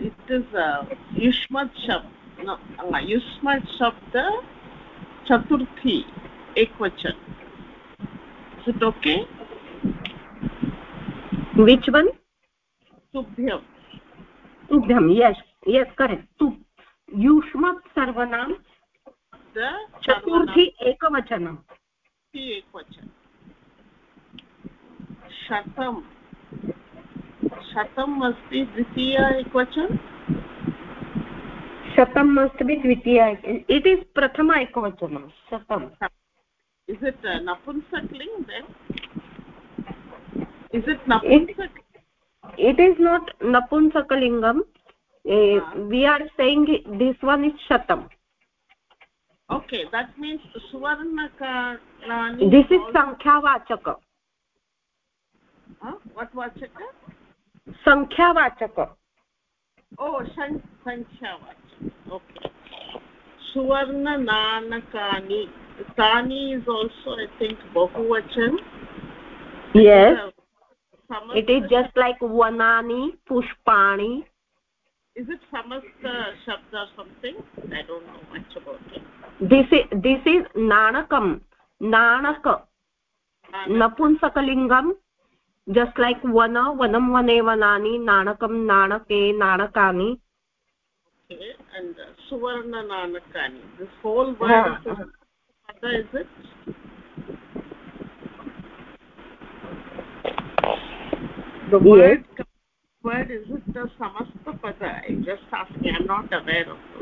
it is a yushmat shabd no uh, yushmat shabd chaturthi ekvachan is it okay which one tubhyam tubhyam yes yes correct tu yushmat sarvanam the chaturthi ekavachanam ekvachan shatam शतम् अस्ति द्वितीय एकवचन? शतम् अस्ति द्वितीय it is प्रथम एकवचनं शतम्. इस् इट् नपुंसक्लिङ्ग् इस् इट् नपुंसक् it is not नपुंसकलिङ्गम् we are saying this one is शतम् ओके दट् मीन्स् सुवर्णकर्णानि दिस् इस् सङ्ख्यावाचक संख्यावाचक ओ संख्यावाचक सुवर्ण नाणकानि तानि इस् आल्सो ऐ थिङ्क् बहुवचन। इट् इस् जस्ट् लैक् वनानि पुष्पाणि। इस् इट् समस्त शब्द something I don't know much about this is this is नाणकं। नाणक। नपुंसकलिङ्गम्। जस्ट लैक् वन वनं वने वनानि नाणकं नाणके नाणकानि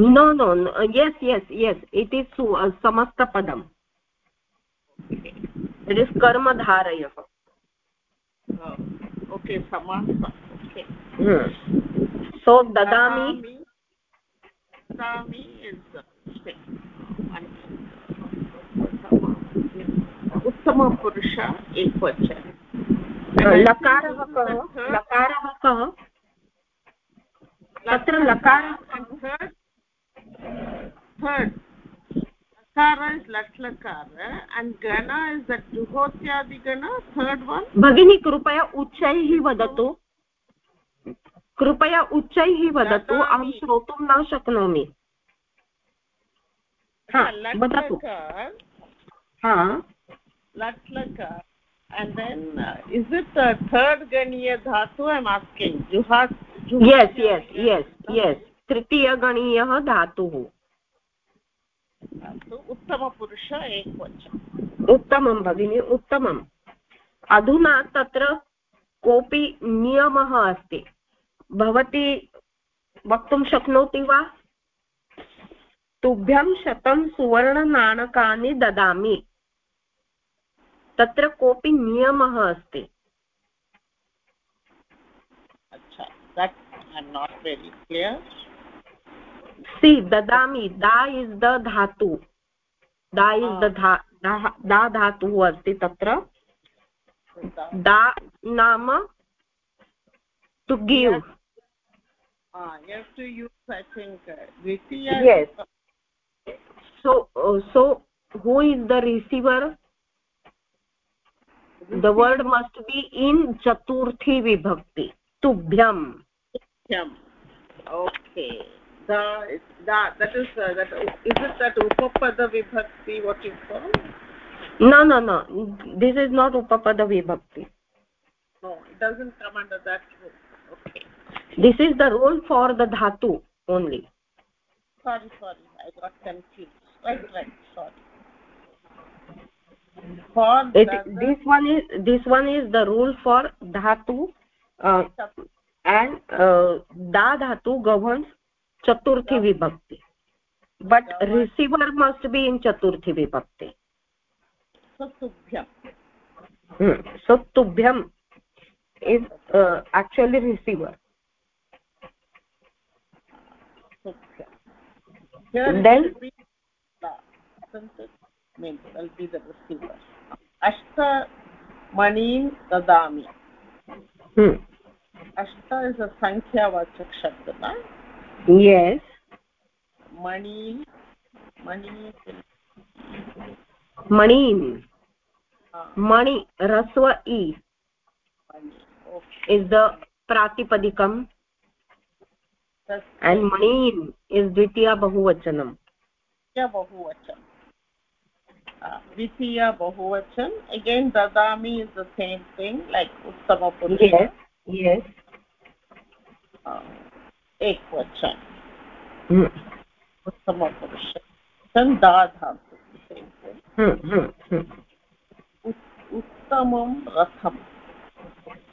no no yes yes yes it is समस्तपदम् it is कर्मधारयः uh, okay samasa okay hmm. so dadami dadami is उत्तमपुरुष एकवचन लकारः कः लकारः कः तत्र लकारः Lakara is Latlakara and Gana is the Juhotyadi Gana, third one. भगिनी कृपया उच्चैः वदतु कृपया उच्चैः वदतु अहं श्रोतुं न शक्नोमि वदतु and then uh, is it the third Ganiya Dhatu I'm asking Juhat yes yes yes yes तृतीयगणीयः धातुः उत्तमपुरुष एकवचन। उत्तमं भगिनि उत्तमम्। अधुना तत्र कोऽपि नियमः अस्ति। भवती वक्तुं शक्नोति वा? तुभ्यं शतं सुवर्णनाणकानि ददामि। तत्र कोऽपि नियमः अस्ति। सी ददामि दा इस् द धातु। दा इस् द दा धातुः अस्ति तत्र। दा नाम to give so who is the receiver the word must be in चतुर्थी विभक्ति तुभ्यम् the that that is uh, that is it that upapada vibhakti what you call? No no no. This is not upapada vibhakti. No it doesn't come under that rule. Okay. This is the rule for the dhatu only. Sorry sorry. I got confused. Right right. Sorry. For it, this one is this one is the rule for dhatu uh, and uh, da dhatu governs चतुर्थी विभक्ति। But receiver must be in चतुर्थी विभक्ति। सुतुभ्यम is actually receiver then अष्ट मणी ददामि। अष्ट is शब्द ना? Yes mani mani manin mani raswa e is the pratipadikam and manin is dvitiya bahuvachanam dvitiya bahuvachan dvitiya bahuvachan again dadami is the same thing like uttama purusha yes yes uh, da dhatu same thing hmm, hmm, hmm. उत्तमं रथं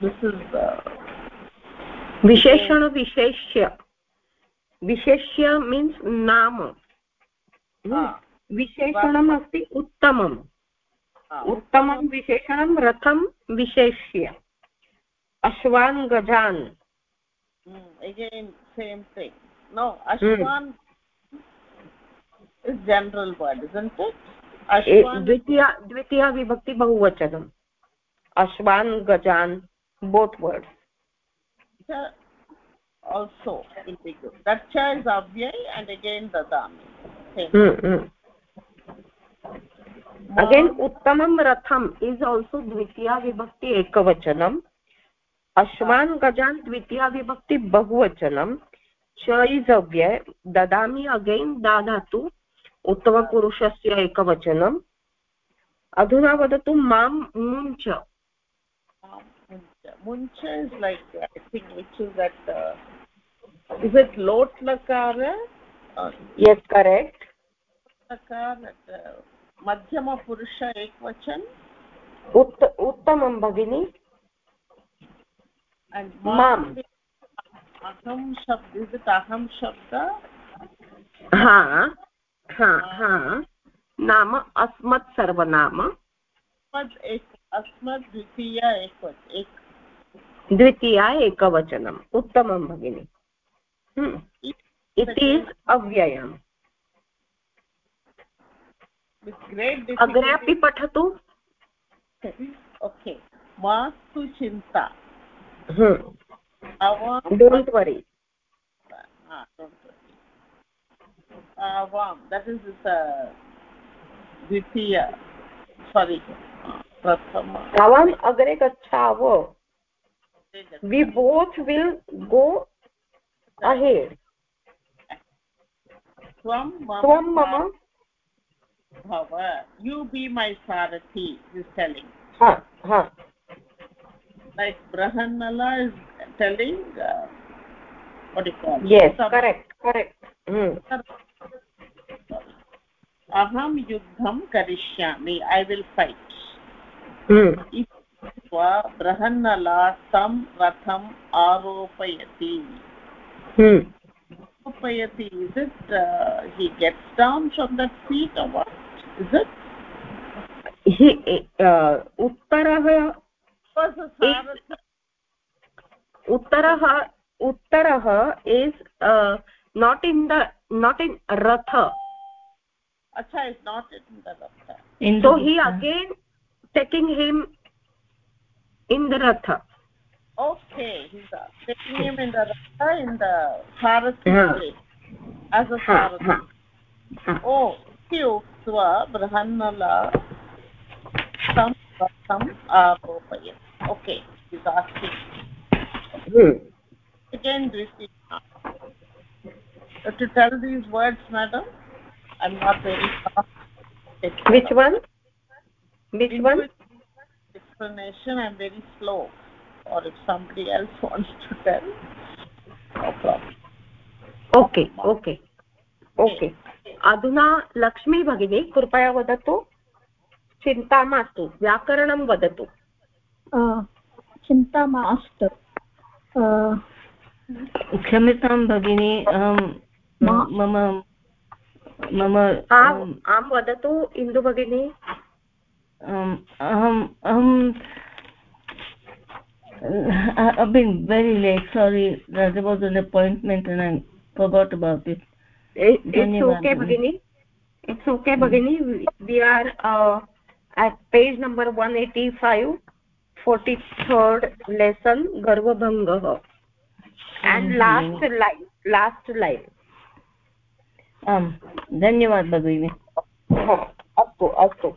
this is विशेषणविशेष्य विशेष्य। Means नाम। विशेषणम् अस्ति उत्तमम्। उत्तमं विशेषणं रथं विशेष्य। अश्वान् गजान् same thing no ashwan is general word isn't it द्वितीया द्वितीया विभक्ति बहुवचनम् अश्वान् गजान् both words also will be good that cha is avyay and again dadami hmm, hmm. again uttamam ratham is also dvitiya vibhakti ekavachanam अश्वान् गजान् द्वितीया विभक्ति बहुवचनम् च is अव्यय ददामि अगैन् दाधातु उत्तमपुरुषस्य एकवचनम् अधुना वदतु माँ मुञ्च। मुञ्च इस् लैक् ऐ थिङ्क् मध्यमपुरुष एकवचन उत्तमं भगिनी ha ha ha. नाम अस्मत् सर्वनाम अस्मत् द्वितीया एकवच एक द्वितीया एकवचनम् उत्तमं भगिनि इट् इस् अव्ययम् अग्रे अपि पठतु ओके मास्तु चिन्ता don't worry. ah don't worry. avam that is the dvitiya sorry. pratham avam agre gachhavo we both will go ahead. Tvam tvam mama. Bhava you be my sarathi is telling. Ha ha. Like brahannala is telling uh, what do you call yes Sab correct correct hmm. aham yuddham karishyami i will fight mm. hmm. बृहन्नला तं रथम् आरोपयति आरोपयति is it he gets down from that seat what is it उत्तरः उत्तरः उत्तरः is not in the not in रथ अच्छा is not in the रथ so he again taking him in the ratha okay he's uh, taking him in the ratha in the sarathi yeah. as a sarathi oh iti uktva brahannala tam aropayat okay he's asking hmm. again Drishti to tell these words madam i'm not very which one which one explanation i'm very slow or if somebody else wants to tell no problem okay okay okay अधुना लक्ष्मी भगिनी कृपया वदतु चिन्ता मास्तु व्याकरणं वदतु चिन्ता मास्तु क्षम्यतां भगिनी मम मम आं वदतु इन्दु भगिनी अहम् अहं I've been very late. Sorry, there was an appointment and I forgot about it. it it's okay, Bhagini. It's okay, Bhagini. We are uh, at page number 185, 43rd lesson, Garvabhangah. And last line, last line. आम् धन्यवाद भगिनि अस्तु अस्तु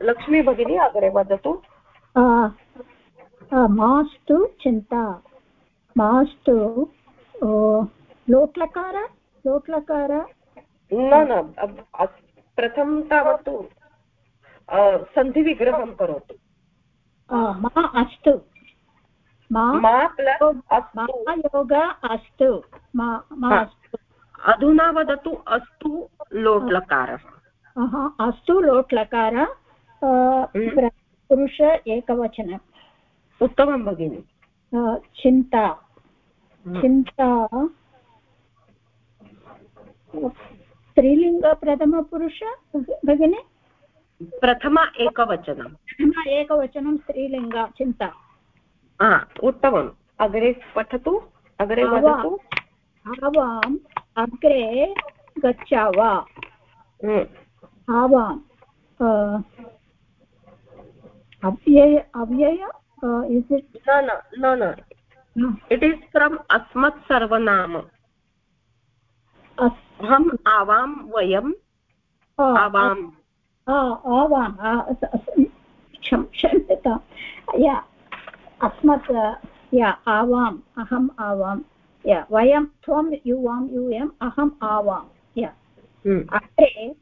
लक्ष्मी भगिनी अग्रे वदतु मास्तु चिन्ता मास्तु लोट्लकार लोट्लकार न न प्रथमं तावत् सन्धिविग्रहं करोतु। मा अस्तु। मा प्लस् योग अस्तु। अधुना वदतु अस्तु लोट्लकारः अस्तु लोट् लकार हम्म। पुरुष एकवचनम् उत्तमं भगिनि। चिन्ता। हम्म। चिन्ता। स्त्रीलिङ्गप्रथमपुरुष भगिनि? प्रथम एकवचनं। प्रथम एकवचनं स्त्रीलिङ्ग चिन्ता। उत्तमम्। अग्रे पठतु अग्रे वदतु। आवाम् अग्रे गच्छाव। हम्म। आवाम् अव्यय अव्यय इस् इट् न न न इट् इस् फ्रम् अस्मत् सर्वनाम। अहम् आवां वयम् आवाम् आवाम् क्षम्यता। या अस्मत् या आवाम् अहम् आवां या वयं त्वं युवां यूयम् अहम् आवां या हम्म। अग्रे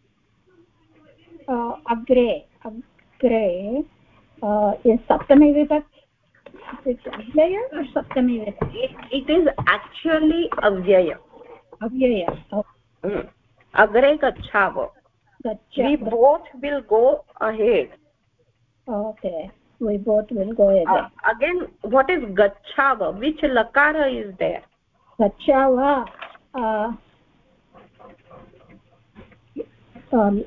अग्रे अग्रे सप्तमी विभक्ति अव्यय सप्तमी विभक्ति? इट् इस् आक्चुलि अव्यय। अव्यय अग्रे गच्छाव। We both will go ahead okay we both will go ahead uh, again what is gachava which lakara is there gachava uh, um,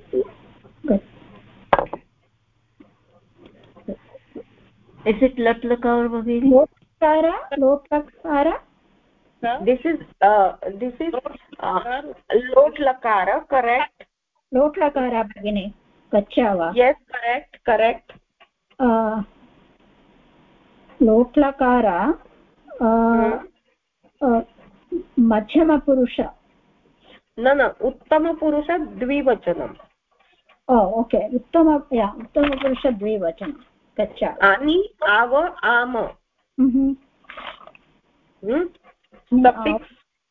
is it lat lakar vagini lotkara lotlakara this is uh, this is uh, lot lakara correct lakara bagini gachava yes correct correct. uh, लोट्लकार मध्यमपुरुष। न न उत्तमपुरुष द्विवचनम्। ओ okay उत्तम या उत्तमपुरुष द्विवचनं गच्छ। आनि आव आम।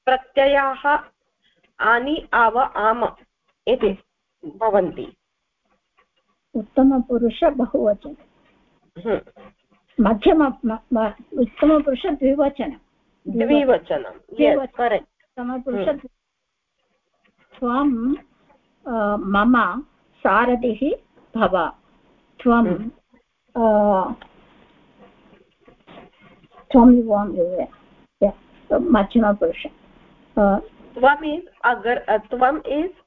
प्रत्ययाः आनि आव आम इति भवन्ति। उत्तमपुरुष बहुवचनं। मध्यम उत्तमपुरुष द्विवचनं। द्विवचनं उत्तमपुरुष त्वं मम सारथिः भव। त्वं त्वं युवां मध्यमपुरुष। त्वम् इस् अगर् त्वम् इस्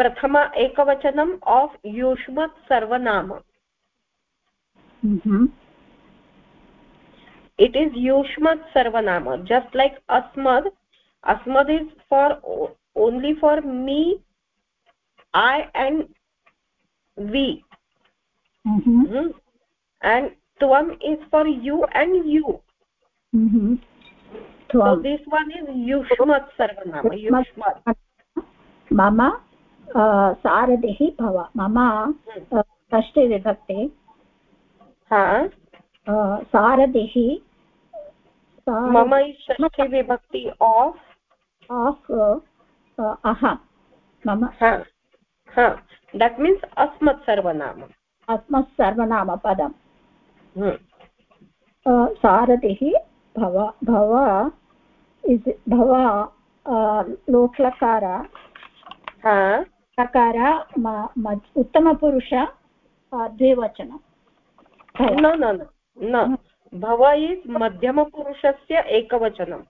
प्रथम एकवचनम् आफ् युष्मत् सर्वनाम. इट् इस् युष्मत् सर्वनाम. जस्ट् लैक् अस्मद् अस्मद् is for only for me I and we and त्वम् is for you and you this one is युष्मत् सर्वनाम युष्मत् मम सारथिः भव मम षष्ठी विभक्ति सारथिः मम विभक्ति आफ् आफ् अहं मम दट् मीन्स् अस्मत् सर्वनाम अस्मत् सर्वनामपदं सारथिः भव भव इस् भव लोट्लकार लकार उत्तमपुरुष द्विवचनं। न न न भव इस् मध्यमपुरुषस्य एकवचनं।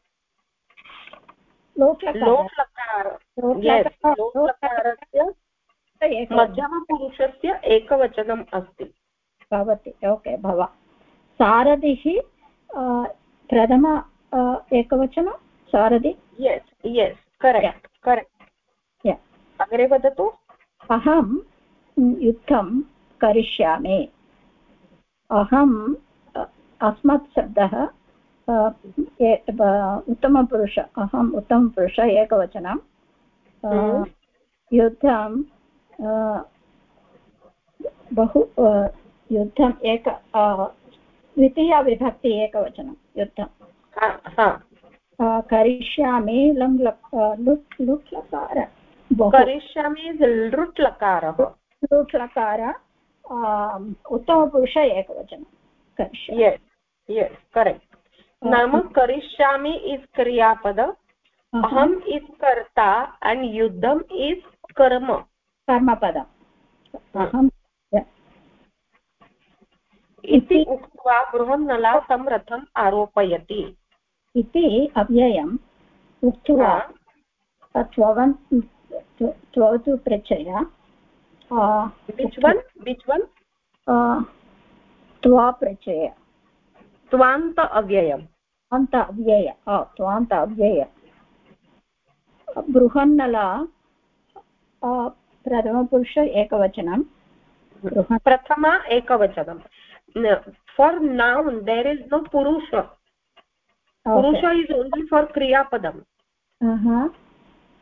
मध्यमपुरुषस्य एकवचनम् अस्ति। भवति। ओके भव। सारथिः प्रथम एकवचनं? सारथि यस् यस् करेक्ट् करेक्ट् अग्रे वदतु। अहं युद्धं करिष्यामि। अहम् अस्मत् शब्दः उत्तमपुरुष अहम् उत्तमपुरुष एकवचनं। हम्म। युद्धं बहु युद्धम् एक द्वितीयविभक्ति एकवचनं युद्धं। करिष्यामि लङ् लुट् लुट् लकार करिष्यामि लृट् लकारः लुट् लकार उत्तमपुरुष एकवचनं। करिष्यामि। करेक्ट् नाम करिष्यामि इस् क्रियापद अहम् इस् कर्ता अण्ड् युद्धम् इस् कर्म। कर्मपदम् अहम् इति उक्त्वा बृहन्नला तं रथम् आरोपयति। इति अव्ययम् उक्त्वा त्वतु प्रचय विच्वन् विच्वन् त्वा प्रचय त्वान्त अव्ययम्। अन्त अव्यय त्वान्त अव्यय। बृहन्नला प्रथमपुरुष एकवचनं प्रथम एकवचनं for noun there is no पुरुष पुरुष इस् ओन्लि फार् क्रियापदम्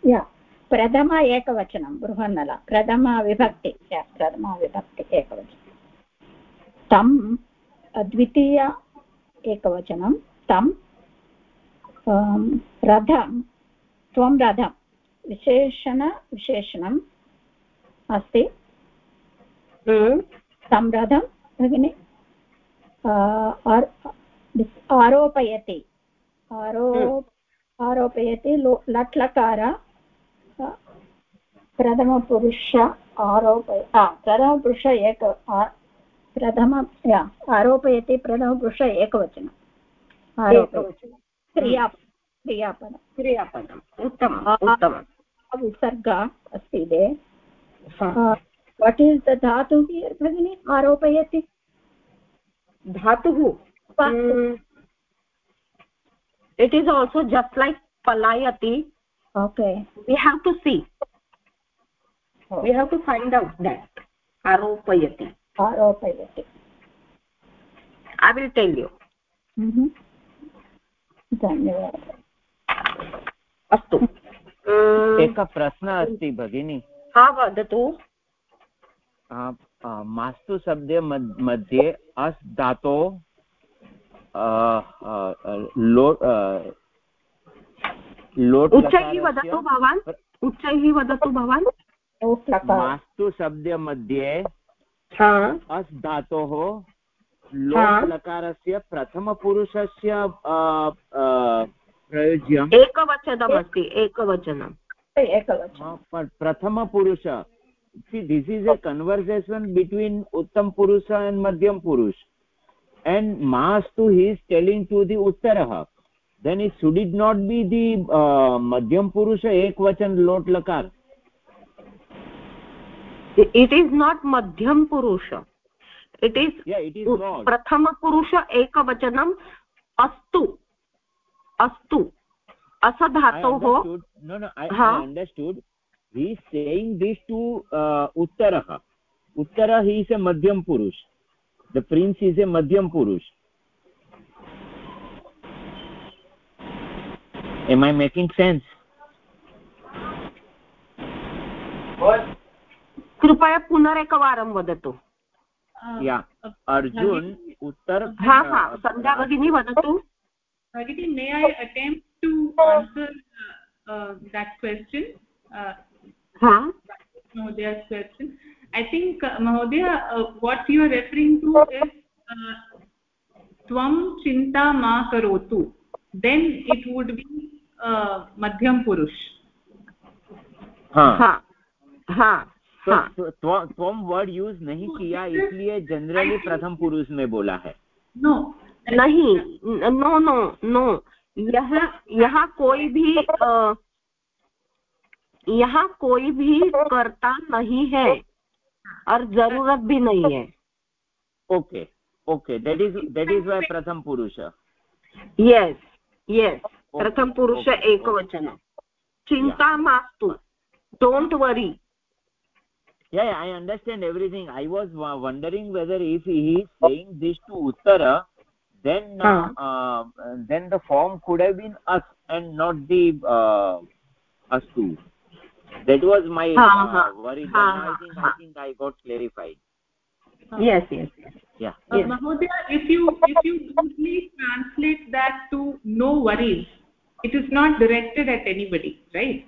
या प्रथम एकवचनं बृहन्नला प्रथमविभक्ति प्रथमविभक्ति एकवचनं तं द्वितीय एकवचनं तं रथं त्वं रथं विशेषणविशेषणम् अस्ति हम्म। तं रथं भगिनि आरोपयति आरो हम्म। आरोपयति लो लट् लकार प्रथमपुरुष आरोपय प्रथमपुरुष एक प्रथम आरोपयति प्रथमपुरुष एकवचनम् आरोपवचनं क्रिया क्रियापदं क्रियापदम्। उत्तमम् अस्ति दे वट् इस् द धातु भगिनि आरोपयति? धातुः? It is also just like पलायति। Okay we have to see we have to find out that आरोपयति आरोपयति i will tell you. धन्यवादः अस्तु. एकः प्रश्नः अस्ति भगिनि। हा वदतु। मास्तु शब्दे मध्ये अस् धातो लोट् उच्चैः वदतु भवान् उच्चैः वदतु भवान् मास्तु शब्दे मध्ये अस् धातोः लोट् लकारस्य प्रथमपुरुषस्य प्रयोज्यम् एकवचनमस्ति एकवचनम् एकवचनं प्रथमपुरुष see this is a conversation between uttam purusha and madhyam purush and mastu he is telling to the uttarah then it should it not be the uh, madhyam purusha ekvachan lot lakar it is not madhyam purusha it is yeah it is not prathama purusha ekavachanam astu astu asadhatoh no no i, huh? I understood he is saying this to uh, uttarah uttara he is a madhyam purush the prince is a madhyam purush am i making sense कृपया पुनरेकवारं वदतु या अर्जुन उत्तर हा हा सन्ध्या भगिनी वदतु भगिनी may I attempt to answer that question uh, huh? Mahodaya's question. I think, uh, Mahodaya, uh, what you are referring to is uh, Tvam Chinta Ma Karotu. Then it would be uh, पुरुष. Purush. हाँ. हाँ. त्वम word use नहीं किया इसलिए generally प्रथम पुरुष में बोला है. नो नहीं. नो नो नो यह यहाँ कोई भी यहाँ कोई भी करता नहीं है और ज़रूरत भी नहीं है. Okay okay that is that is why प्रथम पुरुष. यस यस प्रथम पुरुष एकवचन चिंता मास्तु don't worry yeah, yeah i understand everything i was wondering whether if he is saying this to uttara then uh, uh, then the form could have been us and not the uh, astu that was my uh, worry but i think i think i got clarified yes yes yeah uh, yes. Mahodaya, if you if you loosely translate that to no worries it is not directed at anybody right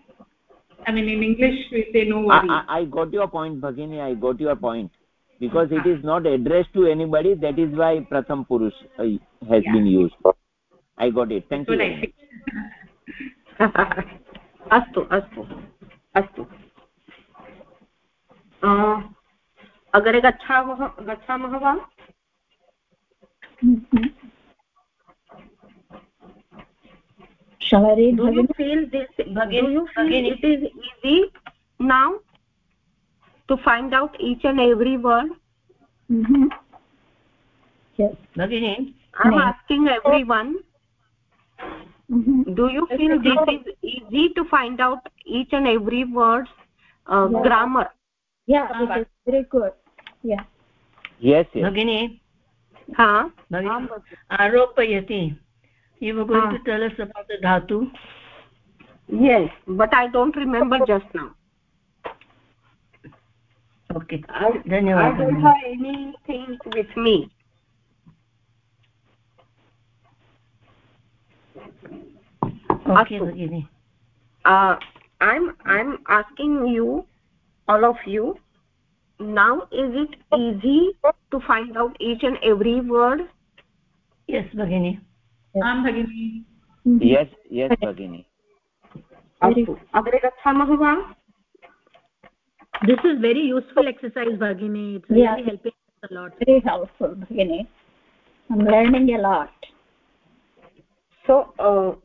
i mean in english we say no worries i, I, I got your point bhagini i got your point because it is not addressed to anybody that is why pratham purush uh, has yeah. been used i got it thank you astu astu अस्तु अग्रे गच्छामः गच्छामः वा Shari, do you feel this do you feel it is easy now to find out each and every word mm -hmm. yes bhagini i'm no. asking everyone mm -hmm. do you feel this is easy to find out each and every word uh, yeah. grammar yeah this is very good yeah yes yes bhagini ha आरोपयति you were going ah. to tell us about the dhatu? Yes but i don't remember just now. Okay. I, dhanyawad i don't have anything with me. Okay Bhagini. uh i'm i'm asking you all of you now is it easy to find out each and every word? Yes Bhagini. आं भगिनि yes yes भगिनि अस्तु अग्रे गच्छामः वा this is very useful exercise bhagini it's yeah. really helping us a lot very helpful bhagini i'm learning a lot so uh,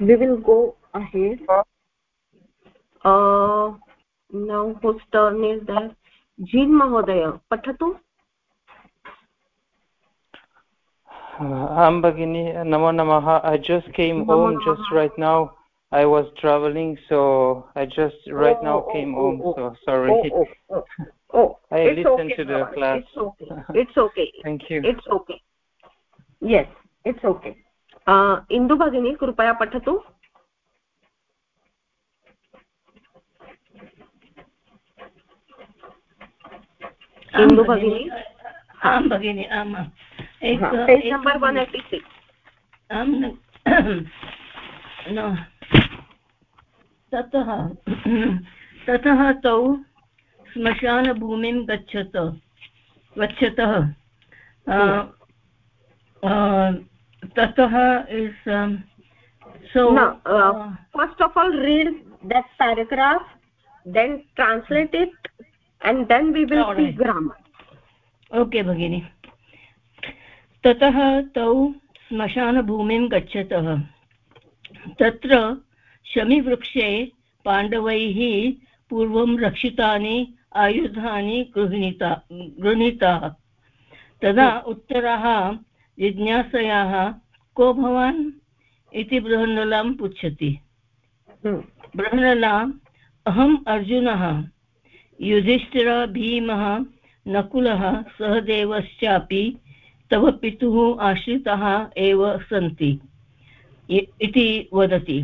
we will go ahead uh, now whose turn is that jean महोदय पठतु आं भगिनि नमो नमः I just came home just right now I was traveling, so I just right oh, now oh, came oh, home. Oh, so sorry. Oh, oh, oh, I it's listened okay, to the class. It's okay. It's okay. Thank you. It's okay. Yes, it's okay. Uh, Indu भगिनी कृपया पठतु इन्दु भगिनी। आं भगिनि आम्। Number one eighty six आं ततः ततः तौ श्मशानभूमिं गच्छत। गच्छतः। ततः is so no, uh, uh, first of all read that paragraph then translate it and then we will see grammar. Okay भगिनि ततः तौ श्मशानभूमिं गच्छतः तत्र शमिवृक्षे पाण्डवैः पूर्वं रक्षितानि आयुधानि गृह्णीता गृहीताः तदा उत्तरः जिज्ञासयाः को भवान् इति बृहन्नलां पृच्छति। बृहन्नला अहम् अर्जुनः युधिष्ठिर भीमः नकुलः सहदेवश्चापि तव पितुः आश्रितः एव सन्ति। इति वदति।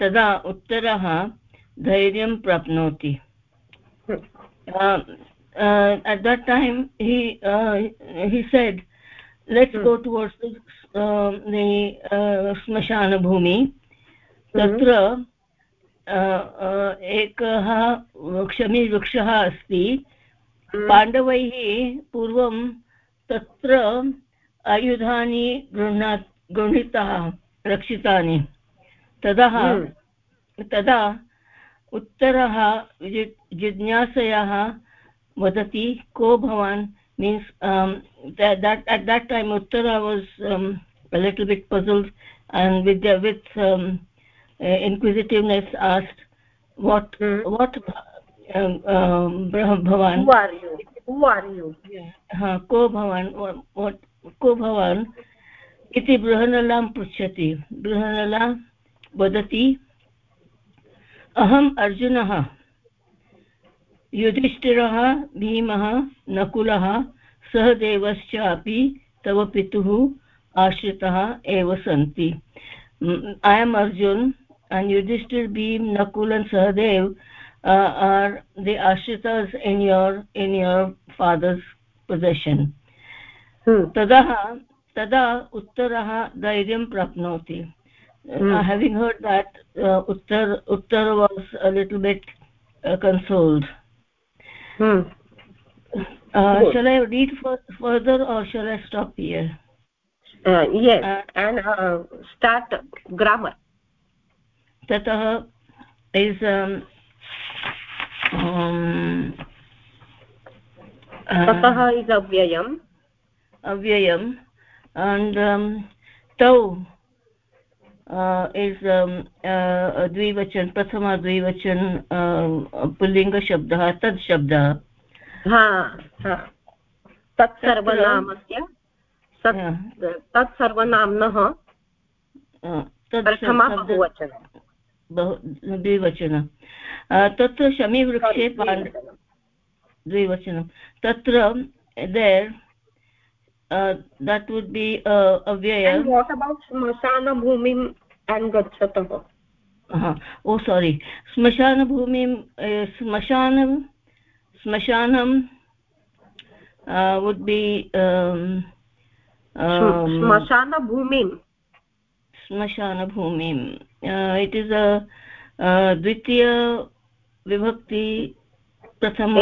तदा उत्तरः धैर्यं प्राप्नोति। At that time he said let's go to words श्मशानभूमि तत्र. एकः वृक्षमि वृक्षः अस्ति हम्म। पाण्डवैः पूर्वं तत्र आयुधानि गृह्णा गृहीताः रक्षितानि। तदः हम्म। तदा उत्तरः जिज्ञासयः वदति को भवान्? Means at that time Uttar was little bit puzzles and with with inquisitiveness asked what hmm. what um, um, bhavan who are you who are you ha ko bhavan what को भवान् इति बृहन्नलां पृच्छति बृहन्नला वदति अहम् अर्जुनः युधिष्ठिरः भीमः नकुलः सहदेवश्चापि तव पितुः आश्रितः एव सन्ति I am Arjun and Yudhishthir, Bhim, Nakul and Sahadev uh, are the Ashitas in your in your father's possession. Hmm. Tadaha, tada uttaraha dhairyam prapnoti. Hmm. Uh, having heard that, uh, Uttar, Uttar was a little bit uh, consoled. Hmm. Uh, shall I read further or shall I stop here? Uh, yes, uh, and start grammar. Um, tatah is avyayam avyayam and um, tau is द्विवचन प्रथमा द्विवचन पुल्लिङ्गशब्दः तत् शब्दः तत् सर्वनामस्य तत् सर्वनाम्नः बहु द्विवचनं। तत्र शमीवृक्षे पाण्ड द्विवचनं। तत्र देर् दट् वुड् बि अव्ययभूमिम् ओ सोरि श्मशानभूमिं श्मशानं श्मशानं वुड् बि श्मशानभूमिं श्मशानभूमिं is a uh, द्वितीय विभक्ति प्रथम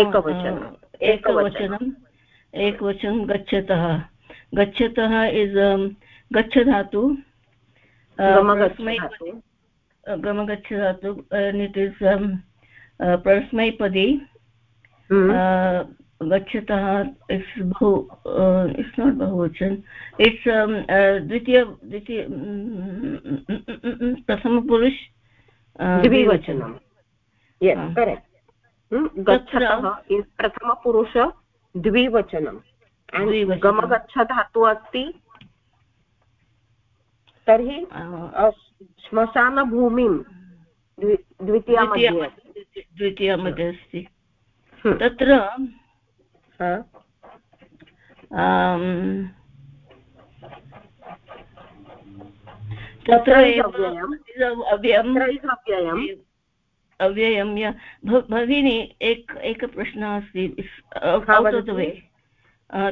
एकवचनम् एकवचनं गच्छतः। गच्छतः इस् गच्छ धातु गमगच्छ धातु इट् इस् परस्मैपदी। गच्छतः इट्स् बहु इट्स् नाट् बहुवचन। इट्स् द्वितीय द्वितीय प्रथमपुरुष द्विवचनं गच्छतः प्रथमपुरुष द्विवचनं गमगच्छ धातु अस्ति। तर्हि श्मशानभूमिं द्वितीयमध्ये अस्ति। तत्र तत्र अव्ययम् अव्ययं भगिनी एक एकप्रश्नः अस्ति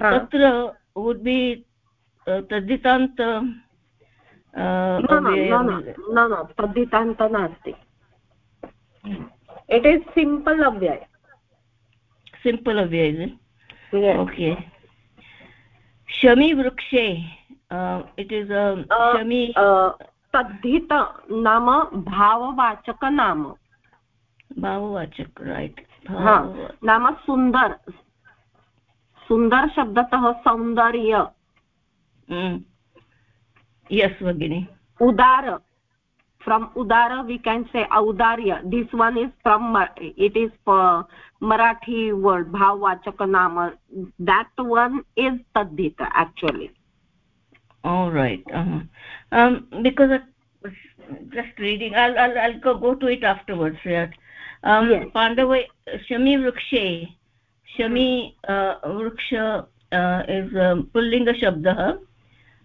तत्र वुड् बि तद्धितान्त तद्धितान्त नास्ति इट् इस् सिम्पल् अव्यय सिम्पल् अव्यय ओके शमी वृक्षे इट् इस् शमी तद्धित नाम भाववाचक नाम भाववाचक रैट् नाम सुन्दर सुन्दर शब्दतः सौन्दर्य यस् भगिनि उदार from udara we can say audarya this one is from it is for marathi word bhavvachaka nama that one is tadita actually. All right uh-huh. um because I was just reading i'll i'll, I'll go, go to it afterwards yeah um yes. pandava shami vrikshe shami hmm. uh, vriksha uh, is pulling pullinga shabdah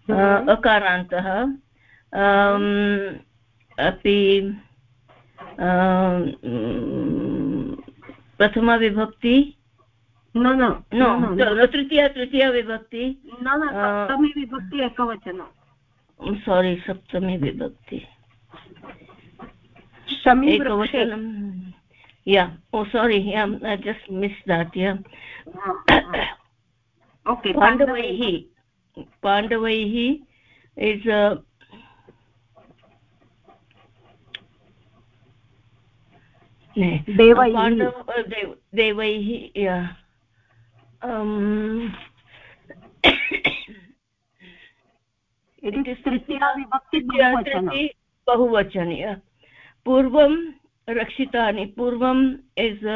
uh, hmm. akarantah. Um hmm. अपि प्रथमाविभक्ति न न तृतीया तृतीया विभक्ति? सप्तमी विभक्ति एकवचनं। सारी सप्तमी विभक्ति। एकवचनं sorry yeah i just missed that yeah. Okay pandavaihi pandavaihi is a देवैः देवैः बहुवचन पूर्वं रक्षितानि पूर्वम् इस्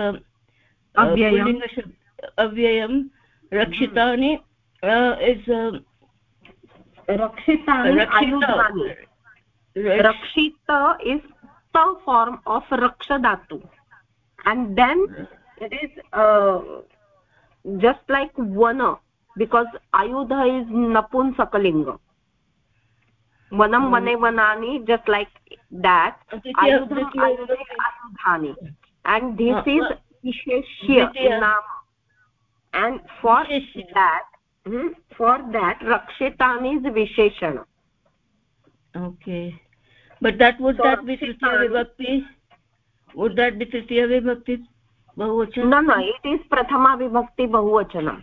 अव्ययं रक्षितानि इस् रक्षितानि रक्षित is the form of raksha dhatu. And then it is uh, just like vana because ayudha is napunsakalinga vanam vane vanani just like that. Ayudham ayudhani and this is visheshya naam and for that hmm, for that rakshitani is visheshana. Okay but that would so, that be tritiya vibhakti would that be tritiya vibhakti bahuvachan no no it is prathama vibhakti bahuvachanam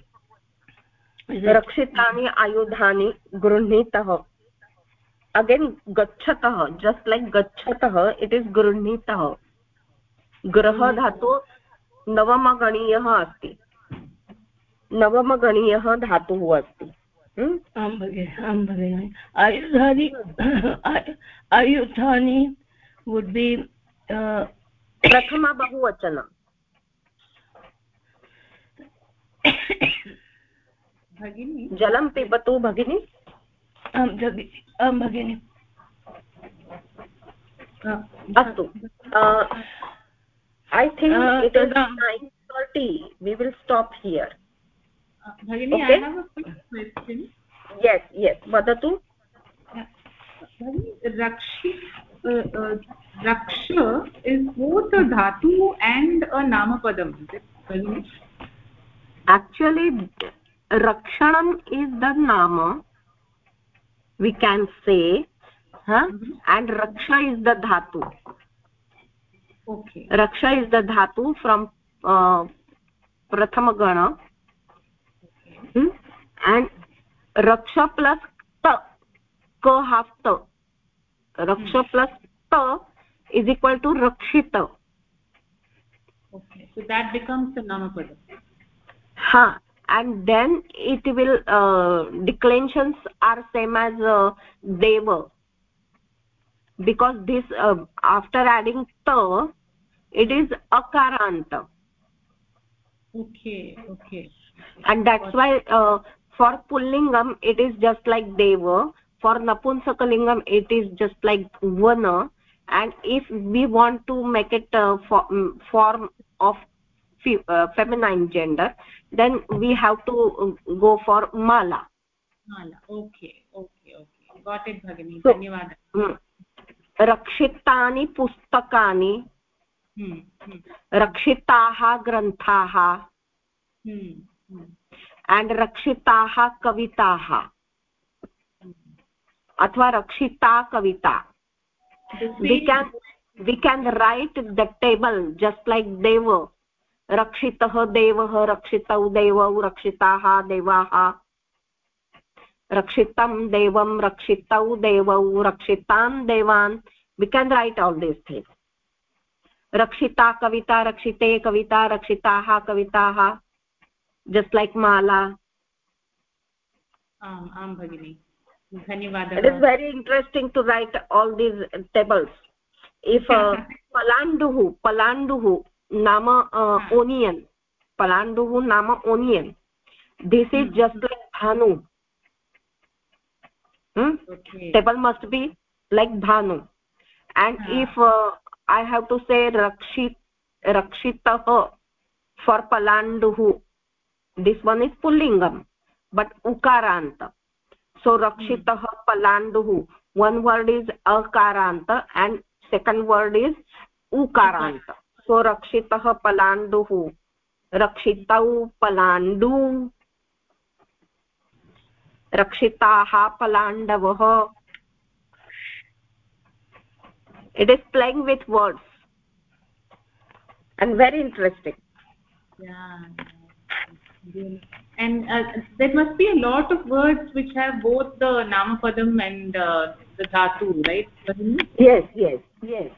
रक्षितानि आयुधानि गृह्णीतः again गच्छतः just like गच्छतः it is गृह्णीतः गृहधातु नवमगणीयः अस्ति नवमगणीयः धातुः अस्ति आं भगिनि आं भगिनि आयुधानि आयुधानि वुड् बि प्रथमा बहुवचनं भगिनि? जलं पिबतु भगिनि। आं भगिनि आं भगिनि। अस्तु। I think it is nine thirty we will stop here भगिनि I have a quick question yes yes वदतु rakshi uh, raksha is both a dhatu and a namapadam actually rakshanam is the nama we can say huh? Mm -hmm. and raksha is the dhatu okay raksha is the dhatu from uh, prathama gana hmm? and raksha plus ta ka half ta raksha plus ta is equal to rakshita. Okay so that becomes the namapada ha and then it will uh, declensions are same as uh, deva. Because this uh, after adding ta it is akaranta. Okay okay and that's why uh, for pullingam it is just like deva for napunsakalingam it is just like vana and if we want to make it uh, for, um, form of uh, feminine gender then we have to uh, go for mala mala okay okay okay got it bhagini so, dhanyawad रक्षितानि पुस्तकानि रक्षिताः ग्रन्थाः and रक्षिताः कविताः अथवा रक्षिता कविता we can we can write the table just like dev रक्षितः देवः रक्षितौ देवौ रक्षिताः देवाः रक्षितं देवं रक्षितौ देवौ रक्षितान् देवान् we can write all these things. रक्षिता कविता रक्षिते कविता रक्षिताः कविताः just like mala आम् आं भगिनि धन्यवादः it is very interesting to write all these tables if uh, palanduhu palanduhu nama uh, onion palanduhu nama onion this is hmm. just like dhanu hmm? okay. table must be like dhanu and yeah. if uh, i have to say rakshit rakshitah for palanduhu this one is pullingam but ukaranta so rakshitah palanduh one word is akarant and second word is ukarant so rakshitah palanduh रक्षितौ पलाण्डु रक्षिताः पलाण्डवः it is playing with words and very interesting yeah and uh, there must be a lot of words which have both the namapadam and uh, the dhatu right? Yes yes yes.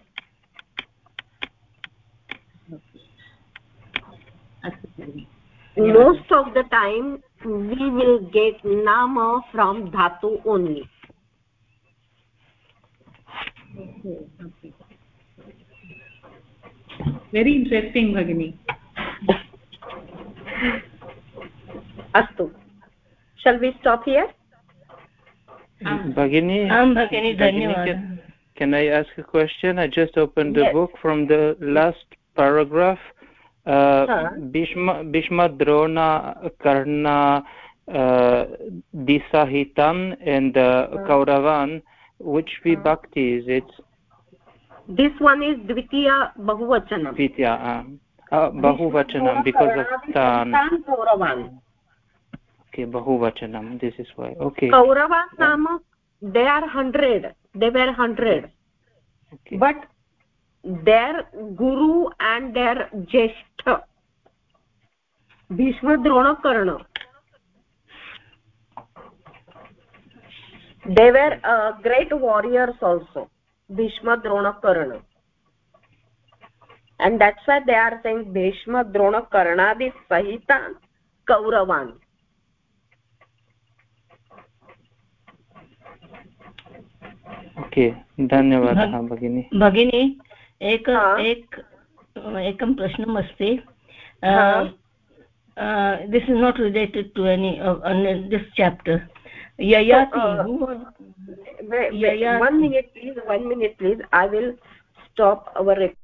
Most of the time we will get nama from dhatu only. Okay okay. Very interesting bhagini अस्तु shall we stop here bagini am bagini dhanyawad can i ask a question i just opened the yes. book from the last paragraph uh, huh? bhishma bhishma drona karna uh, disahitam and uh, huh. kauravan which vibhakti is it this one is dvitiya bahuvachanam dvitiya uh, uh, bahuvachanam because of tan kauravan Okay bahuvachanam this is why okay kaurava naam they are 100 they were 100 okay. but their guru and their jeshtha bhishma drona karna they were uh, great warriors also bhishma drona karna and that's why they are saying bhishma drona karnadi sahita kauravan okay धन्यवादः हाँ, भगिनी। भगिनी एक एकं प्रश्नम् अस्ति this is not related to any this chapter Yayati Yayati one minute please one minute please I will stop our rec